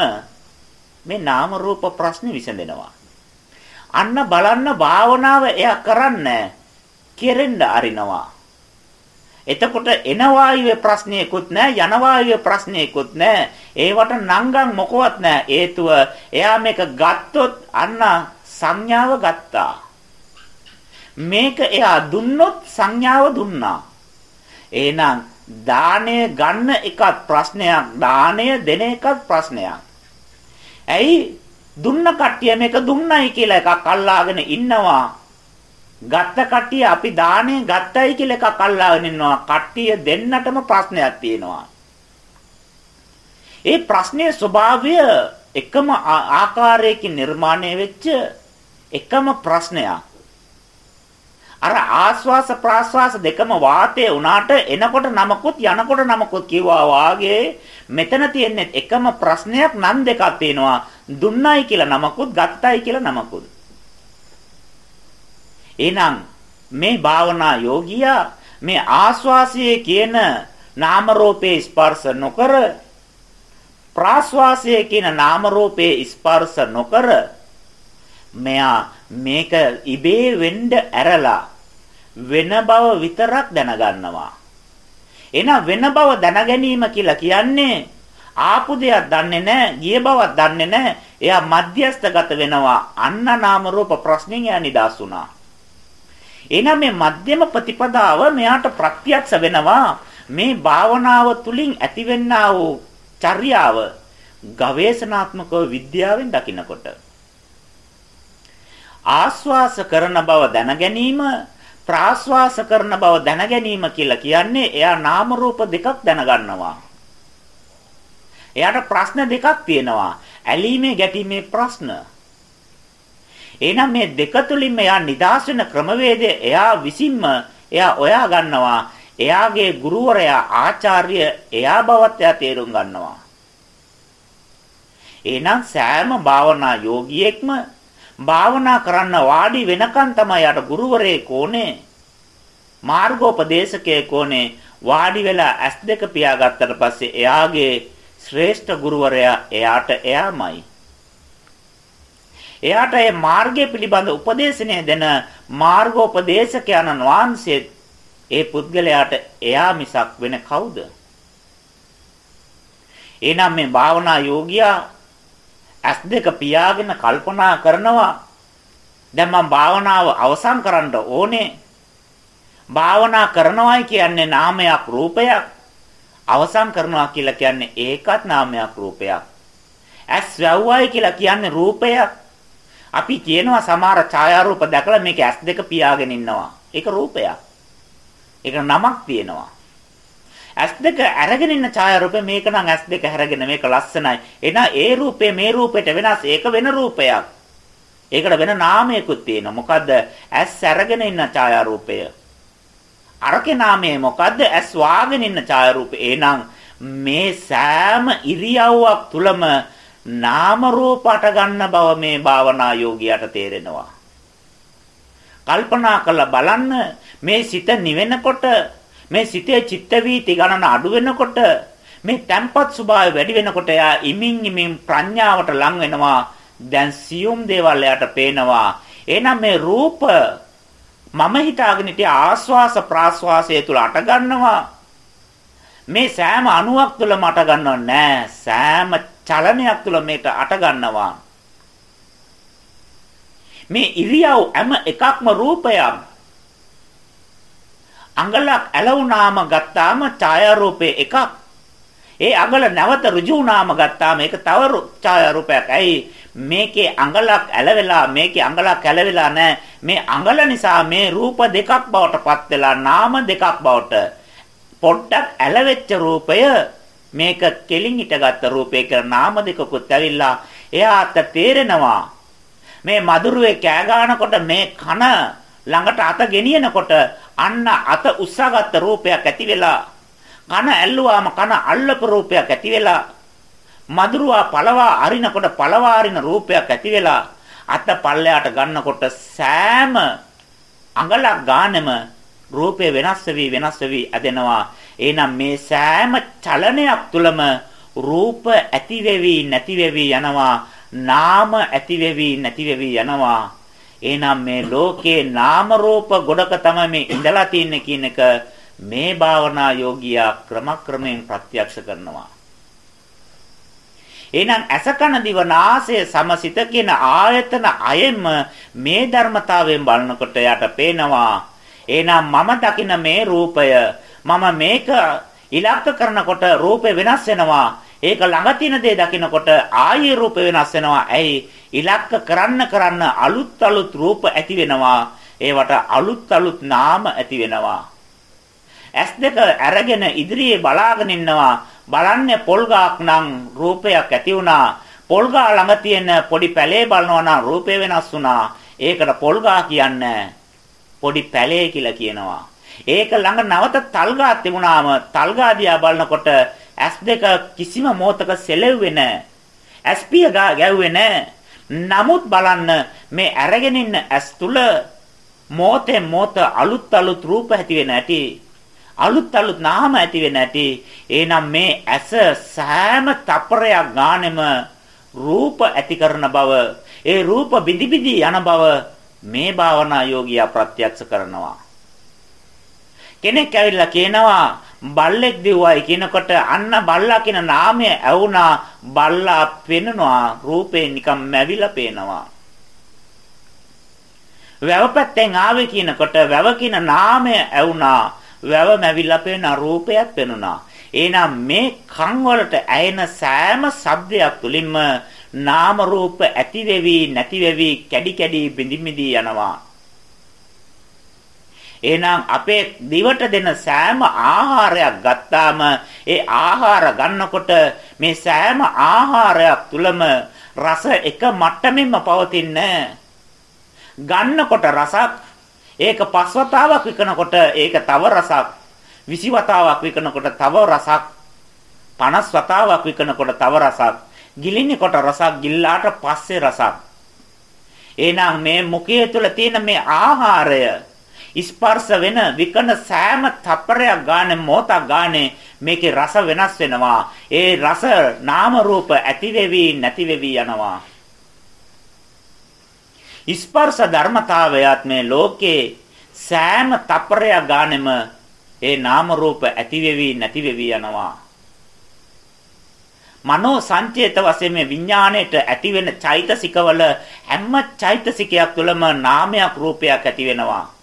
මේ නාම රූප ප්‍රශ්නේ විසඳෙනවා. අන්න බලන්න භාවනාව එයා කරන්නේ කෙරෙන්න අරිනවා. එතකොට එන වායුවේ ප්‍රශ්නයකුත් නැහැ යන වායුවේ ප්‍රශ්නයකුත් නැහැ. ඒවට නංගන් මොකවත් නැහැ. හේතුව එයා මේක ගත්තොත් අන්න සංඥාව ගත්තා. මේක එයා දුන්නොත් සංඥාව දුන්නා. එහෙනම් දාණය ගන්න එකත් ප්‍රශ්නයක් දාණය දෙන එකත් ප්‍රශ්නයක්. ඇයි දුන්න කට්ටිය මේක දුන්නයි කියලා එකක් අල්ලාගෙන ඉන්නවා. ගත්ත කට්ටිය අපි දාණය ගත්තයි කියලා එකක් අල්ලාගෙන ඉන්නවා. කට්ටිය දෙන්නටම ප්‍රශ්නයක් තියෙනවා. ඒ ප්‍රශ්නයේ ස්වභාවය එකම ආකාරයකින් නිර්මාණය වෙච්ච එකම ප්‍රශ්නයක්. අර ආස්වාස ප්‍රාස්වාස දෙකම වාතයේ උනාට එනකොට නමකුත් යනකොට නමකුත් කිව්වා වාගේ මෙතන තියෙන්නේ එකම ප්‍රශ්නයක් නම් දෙකක් තියෙනවා දුන්නයි කියලා නමකුත් ගත්තයි කියලා නමකුත් එහෙනම් මේ භාවනා යෝගියා මේ ආස්වාසයේ කියන නාම රූපේ ස්පර්ශ නොකර ප්‍රාස්වාසයේ කියන නාම රූපේ ස්පර්ශ නොකර මෙයා මේක ඉබේ වෙන්න ඇරලා වෙන බව විතරක් දැනගන්නවා. එහෙනම් වෙන බව දැනගැනීම කියලා කියන්නේ ආපු දෙයක් දන්නේ නැහැ ගිය බවක් දන්නේ නැහැ එයා මධ්‍යස්ථගත වෙනවා. අන්න නාම රූප ප්‍රශ්නෙන් එයා නිදාස් වුණා. එහෙනම් මේ මධ්‍යම ප්‍රතිපදාව මෙයාට ප්‍රත්‍යක්ෂ වෙනවා. මේ භාවනාව තුලින් ඇතිවෙනා වූ චර්යාව ගවේෂණාත්මකව විද්‍යාවෙන් දකිනකොට ආස්වාස කරන බව දැන ගැනීම ප්‍රාස්වාස කරන බව දැන ගැනීම කියලා කියන්නේ එයා නාම රූප දෙකක් දැනගන්නවා. එයාට ප්‍රශ්න දෙකක් තියෙනවා. ඇලීමේ ගැටීමේ ප්‍රශ්න. එහෙනම් මේ දෙක තුලින් එයා නිදාස් වෙන ක්‍රමවේදය එයා විසින්ම එයා හොයා ගන්නවා. එයාගේ ගුරුවරයා ආචාර්ය එයා බවත් එයා තේරුම් ගන්නවා. එහෙනම් සෑම භාවනා යෝගියෙක්ම භාවනා කරන්න වාඩි වෙනකන් තමයි යාට ගුරුවරයෙක් ඕනේ. මාර්ගෝපදේශකයෙක් ඕනේ. වාඩි වෙලා ඇස් දෙක පියාගත්තට පස්සේ එයාගේ ශ්‍රේෂ්ඨ ගුරුවරයා එයාට එයාමයි. එයාට මේ මාර්ගය පිළිබඳ උපදේශනය දෙන මාර්ගෝපදේශකයන්න් වහන්සේ ඒ පුද්ගලයාට එයා මිසක් වෙන කවුද? එහෙනම් මේ භාවනා යෝගියා ඇස් දෙක පියාගෙන කල්පනා කරනවා දැන් මම භාවනාව අවසන් කරන්න ඕනේ. භාවනා කරනවායි කියන්නේ නාමයක් රූපයක්. අවසන් කරනවා කියලා කියන්නේ ඒකත් නාමයක් රූපයක්. ඇස් වැව්වයි කියලා කියන්නේ රූපයක්. අපි කියනවා සමහර ඡායාරූප දැකලා මේක ඇස් දෙක පියාගෙන ඉන්නවා ඒක රූපයක් ඒක නමක් තියෙනවා S2 අරගෙන ඉන්න ඡායාරූපේ මේක නම් S2 හැරගෙන මේක ලස්සනයි. එහෙනම් ඒ රූපේ මේ රූපෙට වෙනස්. ඒක වෙන රූපයක්. ඒකට වෙන නාමයකුත් තියෙනවා. මොකද්ද? S අරගෙන ඉන්න ඡායාරූපය. අරකේ නාමය මොකද්ද? S වාගෙන ඉන්න ඡායාරූපය. එහෙනම් මේ සෑම ඉරියව්වක් තුලම නාම රූප අට ගන්න බව මේ භාවනා යෝගියාට තේරෙනවා. කල්පනා කරලා බලන්න මේ සිත නිවෙනකොට මේ සිතේ චිත්ත වීති ගණන අඩු වෙනකොට මේ තැම්පත් ස්වභාවය වැඩි වෙනකොට එයා ඉමින් ඉමින් ප්‍රඥාවට ලං වෙනවා. දැන් සියුම් දේවල් එයාට පේනවා. එහෙනම් මේ රූප මම හිතාගෙන සිටි ආස්වාස ප්‍රාස්වාසය තුල අට ගන්නවා. මේ සෑම අණුවක් තුල මට ගන්නව නෑ. සෑම චලනයක් තුල මේක අට ගන්නවා. මේ ඉරියව් හැම එකක්ම රූපයක්. අඟලක් ඇලවුනාම ගත්තාම ඡායාරූපේ එකක්. ඒ අඟල නැවත ඍජු වුනාම ගත්තාම ඒක තව ඡායාරූපයක්. ඇයි මේකේ අඟලක් ඇලවෙලා මේකේ අඟලක් ඇලවෙලා නැහැ. මේ අඟල නිසා මේ රූප දෙකක් බවට පත් වෙලා නාම දෙකක් බවට පොඩ්ඩක් ඇලවෙච්ච රූපය මේක කෙලින් හිටගත්ත රූපේ කියලා නාම දෙකකුත් ඇවිල්ලා එයාට තේරෙනවා. මේ මధుරුවේ කෑ ගන්නකොට මේ කන ළඟට අත ගෙනියනකොට අන්න අත උස්සගත්ත රූපයක් ඇති වෙලා කන ඇල්ලුවාම කන අල්ලපු රූපයක් ඇති වෙලා මధుරවා පළවා අරිනකොට පළවා අරින රූපයක් ඇති වෙලා අත පල්ලයට ගන්නකොට සෑම අඟලක් ගානෙම රූපේ වෙනස් වෙවි වෙනස් වෙවි ඇදෙනවා. එහෙනම් මේ සෑම චලනයක් තුළම රූප ඇති වෙවි නැති වෙවි යනවා නාම ඇති වෙවි නැති වෙවි යනවා. එහෙනම් මේ ලෝකේ නාම රූප ගොඩක තමයි මේ ඉඳලා තින්නේ කියන එක මේ භාවනා යෝගියා ක්‍රමක්‍රමයෙන් ප්‍රත්‍යක්ෂ කරනවා. එහෙනම් අසකන දිවනාසය සමසිත කියන ආයතන අයෙම මේ ධර්මතාවයෙන් බලනකොට යට පේනවා. එහෙනම් මම දකින මේ රූපය මම මේක ඉලක්ක කරනකොට රූපේ වෙනස් වෙනවා ඒක ළඟ තියෙන දේ දකිනකොට ආයේ රූප වෙනස් වෙනවා. ඇයි? ඉලක්ක කරන්න කරන්න අලුත් අලුත් රූප ඇති වෙනවා. ඒවට අලුත් අලුත් නාම ඇති වෙනවා. S2 අරගෙන ඉදිරියේ බලාගෙන ඉන්නවා. බලන්නේ පොල්ගාක් නම් රූපයක් ඇති වුණා. පොල්ගා ළඟ තියෙන පොඩි පැලේ බලනවා නම් රූපේ වෙනස් වුණා. ඒකට පොල්ගා කියන්නේ පොඩි පැලේ කියලා කියනවා. ඒක ළඟ නවත තල්ගා තිබුණාම තල්ගා දිහා බලනකොට S2 කිසිම මොහතක සෙලෙව්වේ නැහැ. ඇස්පිය ගැව්වේ නැහැ. නමුත් බලන්න මේ අරගෙන ඉන්න ඇස් තුල මොහතේ මොහත අලුත් අලුත් රූප ඇති වෙන ඇති අලුත් අලුත් නාම ඇති වෙන ඇති එහෙනම් මේ ඇස සෑම තප්පරයක් ගානෙම රූප ඇති කරන බව ඒ රූප බිදි බිදි යන බව මේ භාවනා යෝගියා ප්‍රත්‍යක්ෂ කරනවා කෙනෙක් ඇවිල්ලා කියනවා බල්ලෙක් දිව්වයි කියනකොට අන්න බල්ලා කියන නාමය ඇවුනා බල්ලා පෙනෙනවා රූපේ නිකන් මැවිලා පේනවා. වැව පැත්තෙන් ආවේ කියනකොට වැව කියන නාමය ඇවුනා වැව මැවිලා පේන රූපයක් පෙනුණා. එහෙනම් මේ කන් වලට ඇයෙන සෑම ශබ්දයක් තුලින්ම නාම රූප ඇති වෙවි නැති වෙවි කැඩි කැඩි බිඳි බිඳි යනවා. එහෙනම් අපේ දිවට දෙන සෑම ආහාරයක් ගත්තාම ඒ ආහාර ගන්නකොට මේ සෑම ආහාරයක් තුලම රස එක මට්ටමින්ම පවතින්නේ ගන්නකොට රසක් ඒක පස්වතාවක් විකනකොට ඒක තව රසක් 20 වතාවක් විකනකොට තව රසක් 50 වතාවක් විකනකොට තව රසක් ගිලිනකොට රසක් ගිල්ලාට පස්සේ රසක්. එහෙනම් මේ මුඛය තුල තියෙන මේ ආහාරය ස්පර්ශ වෙන විකන සෑම තප්පරයක් ගානේ මොහොතක් ගානේ මේකේ රස වෙනස් වෙනවා. ඒ රස නාම රූප ඇති වෙවි නැති වෙවි යනවා. ස්පර්ශ ධර්මතාවයත් මේ ලෝකේ සෑම තප්පරයක් ගානෙම ඒ නාම රූප ඇති වෙවි නැති වෙවි යනවා. මනෝ සංචේත වශයෙන් මේ විඥාණයට ඇති වෙන චෛතසිකවල හැම චෛතසිකයක් තුළම නාමයක් රූපයක් ඇති වෙනවා.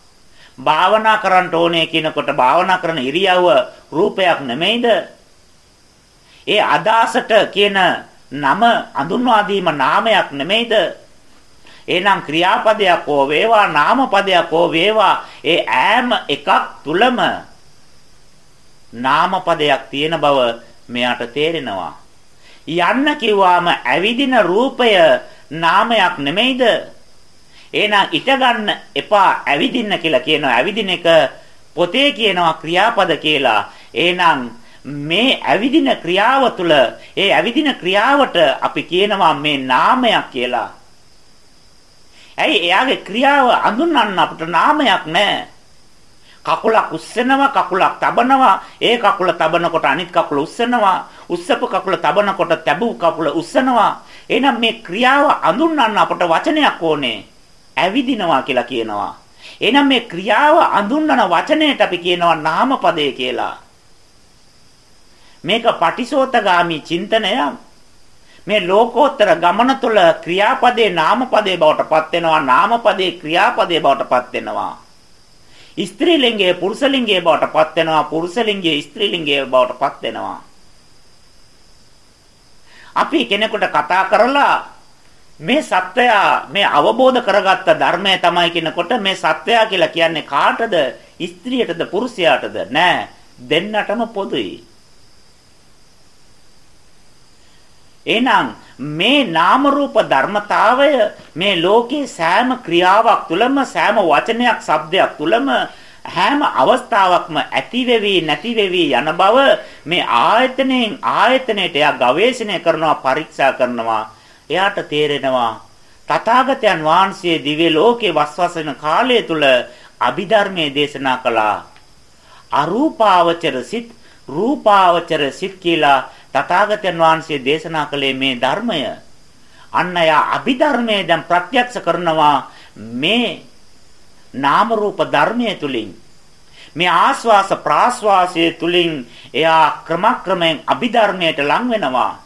භාවනා කරන්න ඕනේ කියනකොට භාවනා කරන ඉරියව්ව රූපයක් නෙමෙයිද? ඒ අදාසට කියන නම අඳුන්වා දීම නාමයක් නෙමෙයිද? එහෙනම් ක්‍රියාපදයක් හෝ වේවා නාමපදයක් හෝ වේවා ඒ ඈම එකක් තුලම නාමපදයක් තියෙන බව මෙයාට තේරෙනවා. යන්න කිව්වාම ඇවිදින රූපය නාමයක් නෙමෙයිද? එහෙනම් ඉට ගන්න එපා ඇවිදින්න කියලා කියනවා. ඇවිදින එක පොතේ කියනවා ක්‍රියාපද කියලා. එහෙනම් මේ ඇවිදින ක්‍රියාව තුළ ඒ ඇවිදින ක්‍රියාවට අපි කියනවා මේ නාමයක් කියලා. ඇයි එයාගේ ක්‍රියාව අඳුන්වන්න අපිට නාමයක් නැහැ. කකුලක් උස්සනවා කකුලක් තබනවා ඒ කකුල තබනකොට අනිත් කකුල උස්සනවා උස්සපු කකුල තබනකොට තැබූ කකුල උස්සනවා එහෙනම් මේ ක්‍රියාව අඳුන්වන්න අපට වචනයක් ඕනේ ඇවිදිනවා කියලා කියනවා. එහෙනම් මේ ක්‍රියාව අඳුන්වන වචනයට අපි කියනවා නාමපදය කියලා. මේක පටිසෝතගාමි චින්තනය මේ ලෝකෝත්තර ගමන තුළ ක්‍රියාපදේ නාමපදේ බවට පත් වෙනවා නාමපදේ ක්‍රියාපදේ බවට පත් වෙනවා ස්ත්‍රීලිංගයේ පුරුෂලිංගයේ බවට පත් වෙනවා පුරුෂලිංගයේ ස්ත්‍රීලිංගයේ බවට පත් වෙනවා අපි කෙනෙකුට කතා කරලා මේ සත්වයා මේ අවබෝධ කරගත්ත ධර්මය තමයි කියනකොට මේ සත්වයා කියලා කියන්නේ කාටද? ස්ත්‍රියටද පුරුෂයාටද? නෑ දෙන්නටම පොදුයි. එහෙනම් මේ නාම රූප ධර්මතාවය මේ ලෝකේ සෑම ක්‍රියාවක් තුළම සෑම වචනයක් શબ્දයක් තුළම හැම අවස්ථාවකම ඇති වෙවි නැති වෙවි යන බව මේ ආයතනයෙන් ආයතනයට එයා ගවේෂණය කරනවා පරීක්ෂා කරනවා එයාට තේරෙනවා තථාගතයන් වහන්සේ දිව්‍ය ලෝකේ වස්වසන කාලය තුල අභිධර්මයේ දේශනා කළා. අරූපාවචර සිත් රූපාවචර සිත් කියලා තථාගතයන් වහන්සේ දේශනා කළේ මේ ධර්මය. අන්න යා අභිධර්මයේ දැන් ප්‍රත්‍යක්ෂ කරනවා මේ නාම රූප ධර්මයේ තුලින් මේ ආස්වාස ප්‍රාස්වාසයේ තුලින් එයා ක්‍රමක්‍රමයෙන් අභිධර්මයට ලං වෙනවා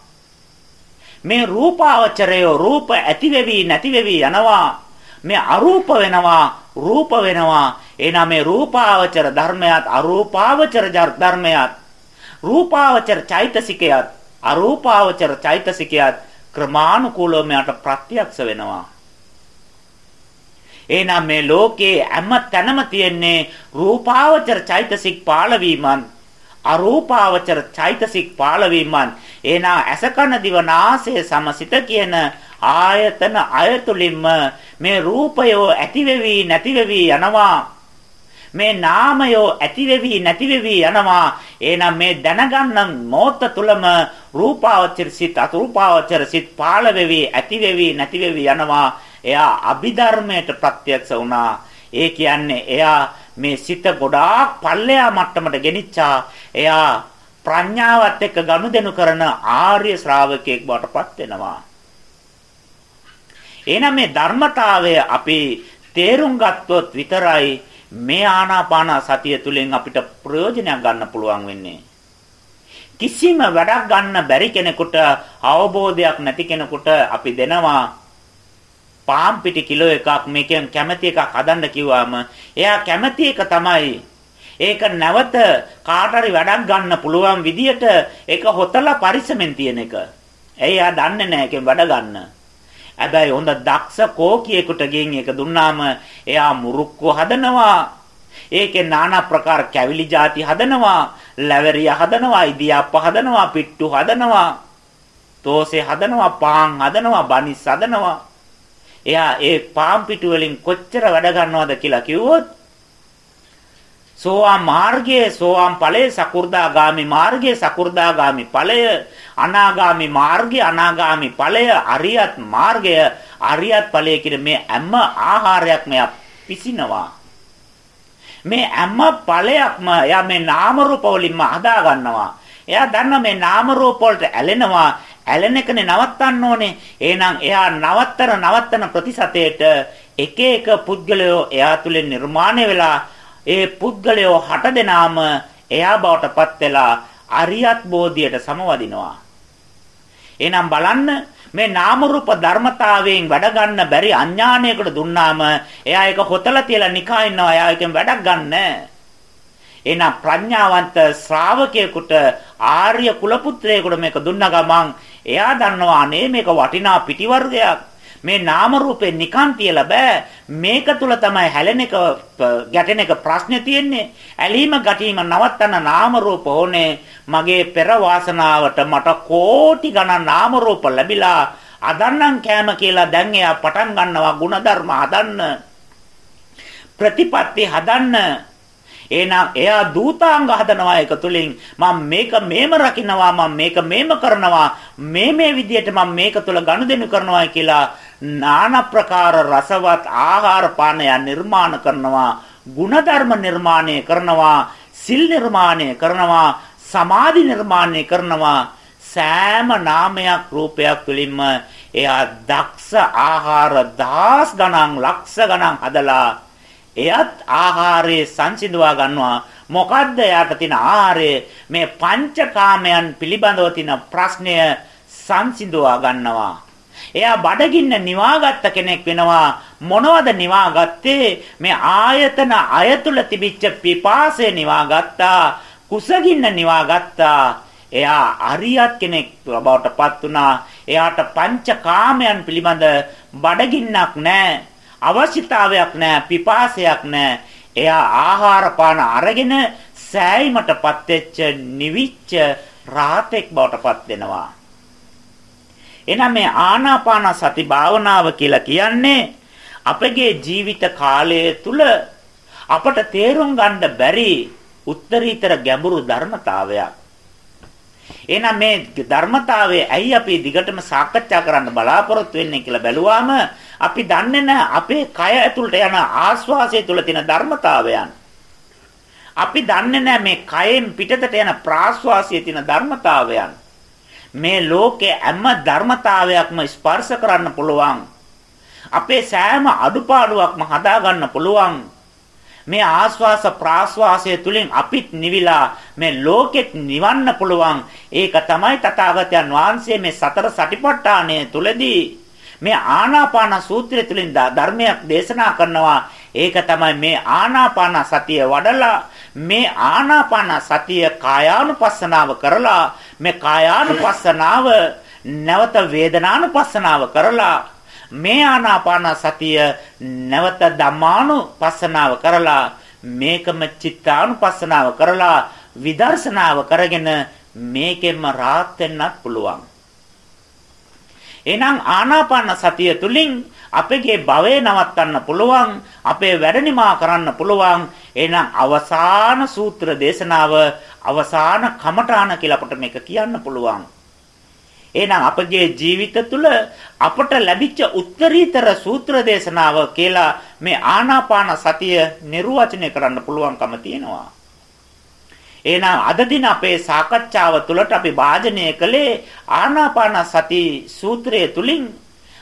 මේ රූපාවචරය රූප ඇති වෙවි නැති වෙවි යනවා. මේ අරූප වෙනවා රූප වෙනවා. එනනම් මේ රූපාවචර ධර්මයක් අරූපාවචර ධර්මයක් රූපාවචර චෛතසිකයත් අරූපාවචර චෛතසිකයත් ක්‍රමානුකූලව මෙයට ප්‍රත්‍යක්ෂ වෙනවා. එහෙනම් මේ ලෝකේ හැම තැනම තියෙන්නේ රූපාවචර චෛතසික පාලවීමන්. අරූපාවචර චෛතසික පාලවීමන්. එහෙනම් අසකන දිවනාසය සමසිත කියන ආයතන අයතුලින්ම මේ රූපය ඇති වෙවි නැති වෙවි යනවා. මේ නාමයෝ ඇති වෙවි නැති වෙවි යනවා. එහෙනම් මේ දැනගන්න මොහොත තුලම රූපාවචර සිත් අරූපාවචර සිත් පාළ වෙවි ඇති වෙවි නැති වෙවි යනවා. එයා අභිධර්මයට ප්‍රත්‍යක්ෂ වුණා. ඒ කියන්නේ එයා මේ සිත ගොඩාක් පල්ලෙහා මට්ටමට ගෙනිච්චා එයා ප්‍රඥාවත් එක්ක ගනුදෙනු කරන ආර්ය ශ්‍රාවකයෙක් බවට පත් වෙනවා එහෙනම් මේ ධර්මතාවය අපි තේරුම් ගත්තොත් විතරයි මේ ආනාපාන සතිය තුළින් අපිට ප්‍රයෝජනයක් ගන්න පුළුවන් වෙන්නේ. කිසිම වැඩක් ගන්න බැරි කෙනෙකුට අවබෝධයක් නැති කෙනෙකුට අපි දෙනවා පාම් පිටි කිලෝ එකක් මේකෙන් කැමැති එකක් හදන්න කිව්වම එයා කැමැති එක තමයි ඒක නැවත කාටරි වැඩක් ගන්න පුළුවන් විදියට ඒක හොතලා පරිස්සමෙන් තියෙන එක. ඇයි යා දන්නේ නැහැ ඒකෙන් වැඩ ගන්න. හැබැයි හොඳ දක්ෂ කෝකියෙකුට ගෙන් ඒක දුන්නාම එයා මුරුක්කු හදනවා. ඒකේ নানা ප්‍රකාර කැවිලි જાති හදනවා, ලැවරිය හදනවා, ඉදියාප්ප හදනවා, පිට්ටු හදනවා, තෝසේ හදනවා, පාන් හදනවා, බනිස් හදනවා. එයා ඒ පාන් පිටු වලින් කොච්චර වැඩ ගන්නවද කියලා කිව්වොත් සෝවාන් මාර්ගයේ සෝවාන් ඵලයේ සකු르දාගාමි මාර්ගයේ සකු르දාගාමි ඵලය අනාගාමි මාර්ගය අනාගාමි ඵලය අරියත් මාර්ගය අරියත් ඵලය කියන මේ හැම ආහාරයක්ම පිසිනවා. මේ හැම ඵලයක්ම එයා මේ නාම රූප වලින්ම හදා ගන්නවා එයා දන්න මේ නාම රූප වලට ඇලෙනවා. ඇලෙන එකනේ නවත්තන්න ඕනේ එහෙනම් එයා නවත්තන නවත්තන ප්‍රතිශතයට එක එක පුද්ගලයෝ එයා තුලින් නිර්මාණය වෙලා ඒ පුද්ගලයෝ හට දෙනාම එයා බවටපත් වෙලා අරියත් බෝධියට සමවදිනවා. එහෙනම් බලන්න මේ නාම රූප ධර්මතාවයෙන් වැඩ ගන්න බැරි අඥානයකට දුන්නාම එයා ඒක හොතලා තියලා නිකා ඉන්නවා. එයා එකෙන් වැඩක් ගන්න එහෙනම් ප්‍රඥාවන්ත ශ්‍රාවකයෙකුට ආර්ය කුලපුත්‍රයෙකුට මේක දුන්න ගමන් එයා දන්නවා අනේ මේක වටිනා පිටිවර්ගයක්. මේ නාම රූපේ නිකන් තියලා බෑ. මේක තුල තමයි හැලෙන එක ගැටෙන එක ප්‍රශ්නේ තියෙන්නේ. ඇලීම ගැටීම නවත්තන නාම රූප ඕනේ. මගේ පෙර වාසනාවට මට කෝටි ගණන් නාම රූප ලැබිලා අදන්නම් කෑම කියලා දැන් එයා පටන් ගන්නවා ಗುಣධර්ම හදන්න. ප්‍රතිපත්ති හදන්න. එහෙනම් එයා දූතාංග හදනවා ඒක තුලින් මම මේක මේම රකින්නවා මම මේක මේම කරනවා මේ මේ විදියට මම මේක තුල ගනුදෙනු කරනවා කියලා নানা ප්‍රකාර රසවත් ආහාර පානය නිර්මාණ කරනවා ಗುಣධර්ම නිර්මාණය කරනවා සිල් නිර්මාණය කරනවා සමාධි නිර්මාණය කරනවා. සෑම නාමයක් රූපයක් තුලින්ම එයා දක්ෂ ආහාර දහස් ගණන් ලක්ෂ ගණන් හදලා එයත් ආහාරයේ සංසිඳවා ගන්නවා. මොකද්ද යාට තියෙන ආහාරය? මේ පංචකාමයන් පිළිබඳව තියෙන ප්‍රශ්නය සංසිඳවා ගන්නවා. එයා බඩගින්න නිවාගත්ත කෙනෙක් වෙනවා. මොනවද නිවාගත්තේ? මේ ආයතන අයතුල තිබිච්ච පිපාසය නිවාගත්තා. කුසගින්න නිවාගත්තා. එයා අරියත් කෙනෙක් බවට පත් වුණා. එයාට පංචකාමයන් පිළිබඳ බඩගින්නක් නැහැ අවශ්‍යතාවයක් නැහැ පිපාසයක් නැහැ එයා ආහාර පාන අරගෙන සෑයීමටපත් වෙච්ච නිවිච්ච රාතෙක් බවටපත් වෙනවා එහෙනම් මේ ආනාපාන සති භාවනාව කියලා කියන්නේ අපගේ ජීවිත කාලය තුල අපට තේරුම් ගන්න බැරි උත්තරීතර ගැඹුරු ධර්මතාවයක්. එහෙනම් මේ ධර්මතාවය ඇයි අපි දිගටම සාකච්ඡා කරන්න බලාපොරොත්තු වෙන්නේ කියලා බැලුවාම අපි දන්නේ නැහැ අපේ කය ඇතුළට යන ආස්වාසය තුළ තියෙන ධර්මතාවයන්. අපි දන්නේ නැහැ මේ කයෙන් පිටතට යන ප්‍රාශ්වාසයේ තියෙන ධර්මතාවයන්. මේ ලෝකේ හැම ධර්මතාවයක්ම ස්පර්ශ කරන්න පුළුවන්. අපේ සෑම අඩුපාඩුවක්ම හදා ගන්න පුළුවන්. මේ ආස්වාස ප්‍රාස්වාසය තුලින් අපිත් නිවිලා මේ ලෝකෙත් නිවන්න පුළුවන්. ඒක තමයි තථාගතයන් වහන්සේ මේ සතර සටිපට්ඨානය තුලදී මේ ආනාපාන සූත්‍රය තුලින් ධර්මයක් දේශනා කරනවා. ඒක තමයි මේ ආනාපාන සතිය වඩලා මේ ආනාපාන සතිය කායානුපස්සනාව කරලා මේ කායානුපස්සනාව නැවත වේදනානුපස්සනාව කරලා මේ ආනාපාන සතිය නැවත ධම්මානුපස්සනාව කරලා මේකම චිත්තානුපස්සනාව කරලා විදර්ශනාව කරගෙන මේකෙන්ම rahat වෙන්නත් පුළුවන්. එහෙනම් ආනාපාන සතිය තුලින් අපගේ භවය නවත්තන්න පුළුවන් අපේ වැඩ නිමා කරන්න පුළුවන් එහෙනම් අවසාන සූත්‍ර දේශනාව අවසාන කමඨාන කියලා අපට මේක කියන්න පුළුවන් එහෙනම් අපගේ ජීවිත තුළ අපට ලැබිච්ච උත්තරීතර සූත්‍ර දේශනාව කියලා මේ ආනාපාන සතිය නිර්වචනය කරන්න පුළුවන්කම තියෙනවා. එහෙනම් අද දින අපේ සාකච්ඡාව තුළට අපි වාජනය කළේ ආනාපාන සති සූත්‍රය තුලින්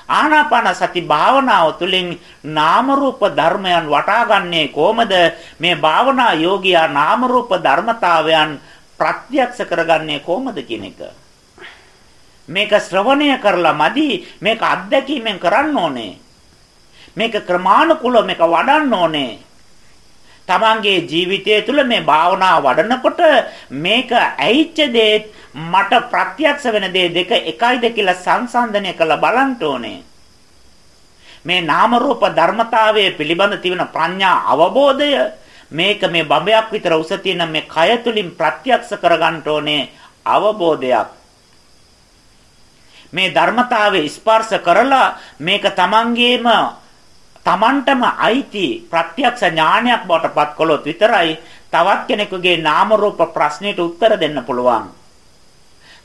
ආනාපාන සති භාවනාව තුළින් නාම රූප ධර්මයන් වටාගන්නේ කොහමද? මේ භාවනා යෝගියා නාම රූප ධර්මතාවයන් ප්‍රත්‍යක්ෂ කරගන්නේ කොහමද කියන එක. මේක ශ්‍රවණය කරලා මදි මේක අත්දැකීමෙන් කරන්න ඕනේ මේක ක්‍රමානුකූලව මේක වඩන්න ඕනේ තමන්ගේ ජීවිතය තුළ මේ භාවනාව වඩනකොට මේක ඇහිච්ච දේ මට ප්‍රත්‍යක්ෂ වෙන දේ දෙක එකයිද කියලා සංසන්දනය කරලා බලන්න ඕනේ. මේ නාම රූප ධර්මතාවයේ පිළිබඳ තිබෙන ප්‍රඥා අවබෝධය මේක මේ බඹයක් විතර උස තියෙන මේ කය තුලින් ප්‍රත්‍යක්ෂ කරගන්න ඕනේ අවබෝධයක්. මේ ධර්මතාවයේ ස්පර්ශ කරලා මේක තමන්ගේම තමන්ටම අයිති ප්‍රත්‍යක්ෂ ඥානයක් බවට පත් කළොත් විතරයි තවත් කෙනෙකුගේ නාම රූප ප්‍රශ්නෙට උත්තර දෙන්න පුළුවන්.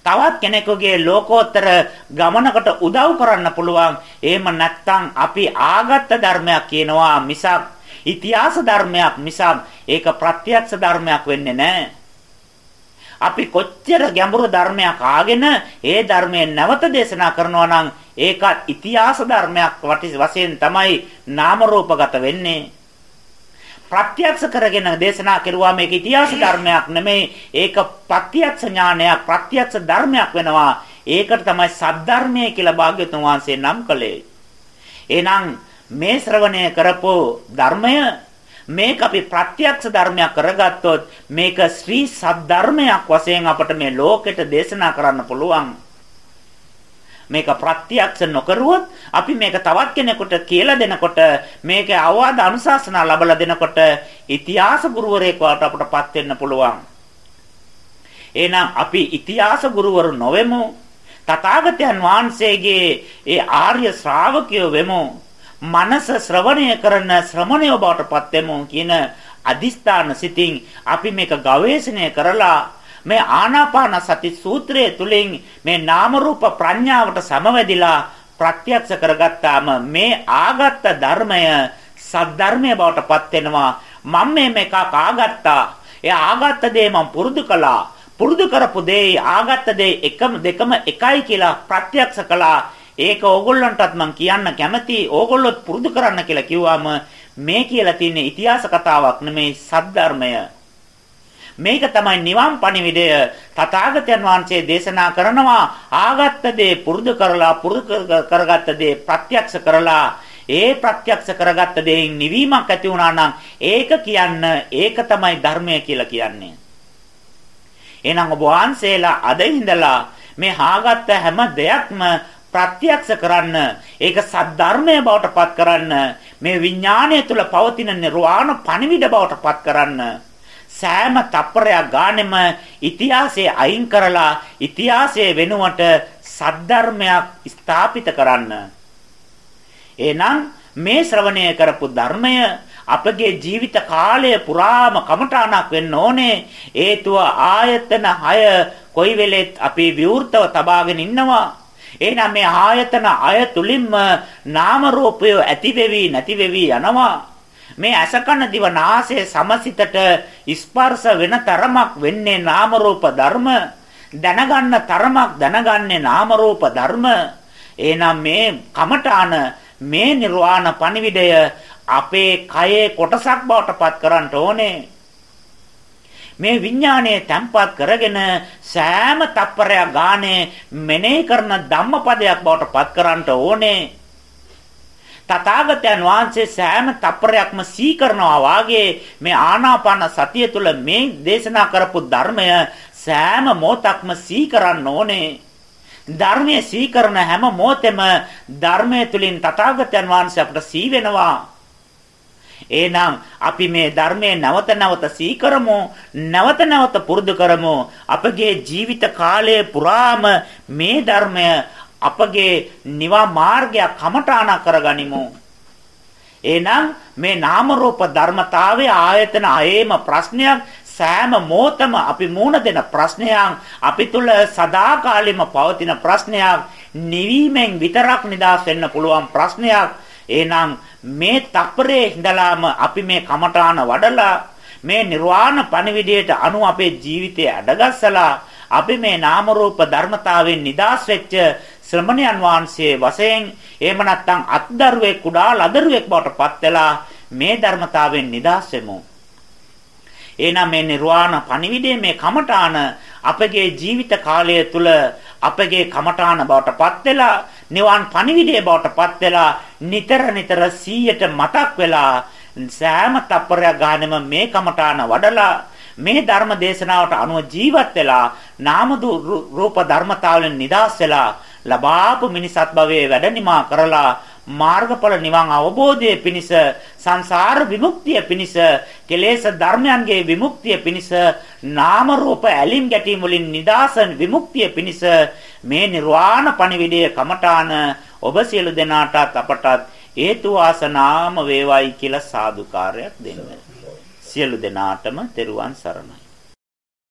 තවත් කෙනෙකුගේ ලෝකෝත්තර ගමනකට උදව් කරන්න පුළුවන්. එහෙම නැත්නම් අපි ආගත්ත ධර්මයක් කියනවා මිසක් ඉතිහාස ධර්මයක් මිසක් ඒක ප්‍රත්‍යක්ෂ ධර්මයක් වෙන්නේ නැහැ. අපි කොච්චර ගැඹුරු ධර්මයක් ආගෙන ඒ ධර්මයෙන් නැවත දේශනා කරනවා නම් ඒකත් ඉතිහාස ධර්මයක් වශයෙන් තමයි නාම රූපගත වෙන්නේ. ප්‍රත්‍යක්ෂ කරගෙන දේශනා කරුවා මේක ඉතිහාස ධර්මයක් නෙමෙයි ඒක ප්‍රත්‍යක්ෂ ඥානයක් ප්‍රත්‍යක්ෂ ධර්මයක් වෙනවා. ඒකට තමයි සද්ධර්මය කියලා භාග්‍යතුන් වහන්සේ නම් කළේ. එහෙනම් මේ ශ්‍රවණය කරපෝ ධර්මය මේක අපි ප්‍රත්‍යක්ෂ ධර්මයක් කරගත්තොත් මේක ශ්‍රී සද්ධර්මයක් වශයෙන් අපට මේ ලෝකෙට දේශනා කරන්න පුළුවන්. මේක ප්‍රත්‍යක්ෂ නොකරුවොත් අපි මේක තවත් කෙනෙකුට කියලා දෙනකොට මේක අවවාද අනුශාසනා ලබලා දෙනකොට ඉතිහාස ගුරුවරයෙක් වට අපටපත් වෙන්න පුළුවන්. එහෙනම් අපි ඉතිහාස ගුරුවරු නොවෙමු. තථාගතයන් වහන්සේගේ ඒ ආර්ය ශ්‍රාවකයෝ වෙමු. මනස ශ්‍රවණය කරන ශ්‍රමණයෝ බවට පත් වෙමු කියන අදිස්ථාන සිතින් අපි මේක ගවේෂණය කරලා මේ ආනාපාන සති සූත්‍රයේ තුලින් මේ නාම රූප ප්‍රඥාවට සමවැදිලා ප්‍රත්‍යක්ෂ කරගත්තාම මේ ආගත්ත ධර්මය සද්ධර්මය බවට පත් වෙනවා. මම මේ මේක ආගත්තා. ඒ ආගත්ත දේ මම පුරුදු කළා. පුරුදු කරපු දේ ආගත්ත දේ එකම දෙකම එකයි කියලා ප්‍රත්‍යක්ෂ කළා. ඒක ඕගොල්ලන්ටත් මම කියන්න කැමතියි. ඕගොල්ලොත් පුරුදු කරන්න කියලා කිව්වම මේ කියලා තියෙන ඉතිහාස කතාවක් නෙමේ සද්ධර්මය. මේක තමයි නිවන් පණිවිඩය. තථාගතයන් වහන්සේ දේශනා කරනවා ආගත්ත දේ පුරුදු කරලා පුරුදු කරගත්ත දේ ප්‍රත්‍යක්ෂ කරලා ඒ ප්‍රත්‍යක්ෂ කරගත්ත දෙයින් නිවීමක් ඇති වුණා නම් ඒක කියන්න ඒක තමයි ධර්මය කියලා කියන්නේ. එහෙනම් ඔබ වහන්සේලා අද ඉඳලා මේ හාගත්ත හැම දෙයක්ම ප්‍රත්‍යක්ෂ කරන්න ඒක සද්ධර්මය බවට පත් කරන්න මේ විඥාණය තුල පවතින නිර්වාණ පණිවිඩ බවට පත් කරන්න. සෑම තප්පරයක් ගානෙම ඉතිහාසයේ අයින් කරලා ඉතිහාසයේ වෙනුවට සද්ධර්මයක් ස්ථාපිත කරන්න. එහෙනම් මේ ශ්‍රවණය කරපු ධර්මය අපගේ ජීවිත කාලය පුරාම කමඨාණක් වෙන්න ඕනේ. හේතුව ආයතන 6 කොයි වෙලෙත් අපි විවෘතව තබාගෙන ඉන්නවා. එහෙනම් මේ ආයතන අය තුලින්ම නාම රූපය ඇති වෙවි නැති වෙවි යනවා. මේ අසකන දිව නාසය සමසිතට ස්පර්ශ වෙන තරමක් වෙන්නේ නාම රූප ධර්ම. දැනගන්න තරමක් දැනගන්නේ නාම රූප ධර්ම. එහෙනම් මේ කමඨාන මේ නිර්වාණ පණිවිඩය අපේ කයේ කොටසක් බවට පත් කරන්න ඕනේ. මේ විඥානයේ තැම්පත් කරගෙන සෑම තප්පරයක් ගානේ මෙනෙහි කරන ධම්මපදයක් බවට පත් කරන්න ඕනේ තථාගතයන් වහන්සේ සෑම තප්පරයක්ම සී කරනවා වාගේ මේ ආනාපාන සතිය තුළ මේ දේශනා කරපු ධර්මය සෑම මොහොතක්ම සී කරන්න ඕනේ. ධර්මයේ සී කරන හැම මොහොතෙම ධර්මයේ තුලින් තථාගතයන් වහන්සේ අපට සී වෙනවා. එහෙනම් අපි මේ ධර්මයේ නැවත නැවත සී කරමු නැවත නැවත පුරුදු කරමු අපගේ ජීවිත කාලය පුරාම මේ ධර්මය අපගේ නිවා මාර්ගයක් කමඨාන කරගනිමු. එහෙනම් මේ නාම රූප ධර්මතාවයේ ආයතන අයේම ප්‍රශ්නයක් සෑම මොහොතම අපි මූණ දෙන ප්‍රශ්නයක් අපි තුල සදාකාලෙම පවතින ප්‍රශ්නයක් නිවීමෙන් විතරක් නිදහස් වෙන්න පුළුවන් ප්‍රශ්නයක් එහෙනම් මේ තප්පරේ ඉඳලාම අපි මේ කමඨාන වඩලා මේ නිර්වාණ පණිවිඩයට අනුව අපේ ජීවිතය අඩගස්සලා අපි මේ නාම රූප ධර්මතාවෙන් නිදහස් වෙච්ච ශ්‍රමණයන් වහන්සේ වශයෙන් එහෙම නැත්නම් අත්දරුවේ කුඩා ලදරුවෙක් බවට පත් වෙලා මේ ධර්මතාවෙන් නිදහස් වෙමු. එහෙනම් මේ නිර්වාණ පණිවිඩයේ මේ කමඨාන අපගේ ජීවිත කාලය තුල අපගේ කමඨාන බවට පත් වෙලා නිවන් පණිවිඩයේ බවට පත් වෙලා නිතර නිතර 100ට මතක් වෙලා සෑම තප්පරයක් ගානෙම මේ කමඨාන වඩලා මේ ධර්ම දේශනාවට අනුව ජීවත් වෙලා නාම රූප ධර්මතාවලෙන් නිදහස් වෙලා ලබාපු මිනිසත් භවයේ වැඩනිමා කරලා මාර්ගඵල නිවන් අවබෝධයේ පිණිස සංසාර විමුක්තිය පිණිස කෙලෙස් ධර්මයන්ගේ විමුක්තිය පිණිස නාම රූප ඇලින් ගැටීම් වලින් නිදාසන් විමුක්තිය පිණිස මේ නිර්වාණ පණිවිඩය කමඨාන ඔබ සියලු දෙනාටත් අපටත් හේතු වාසනාම වේවායි කියලා සාදුකාරයක් දෙන්න. සියලු දෙනාටම තෙරුවන් සරණයි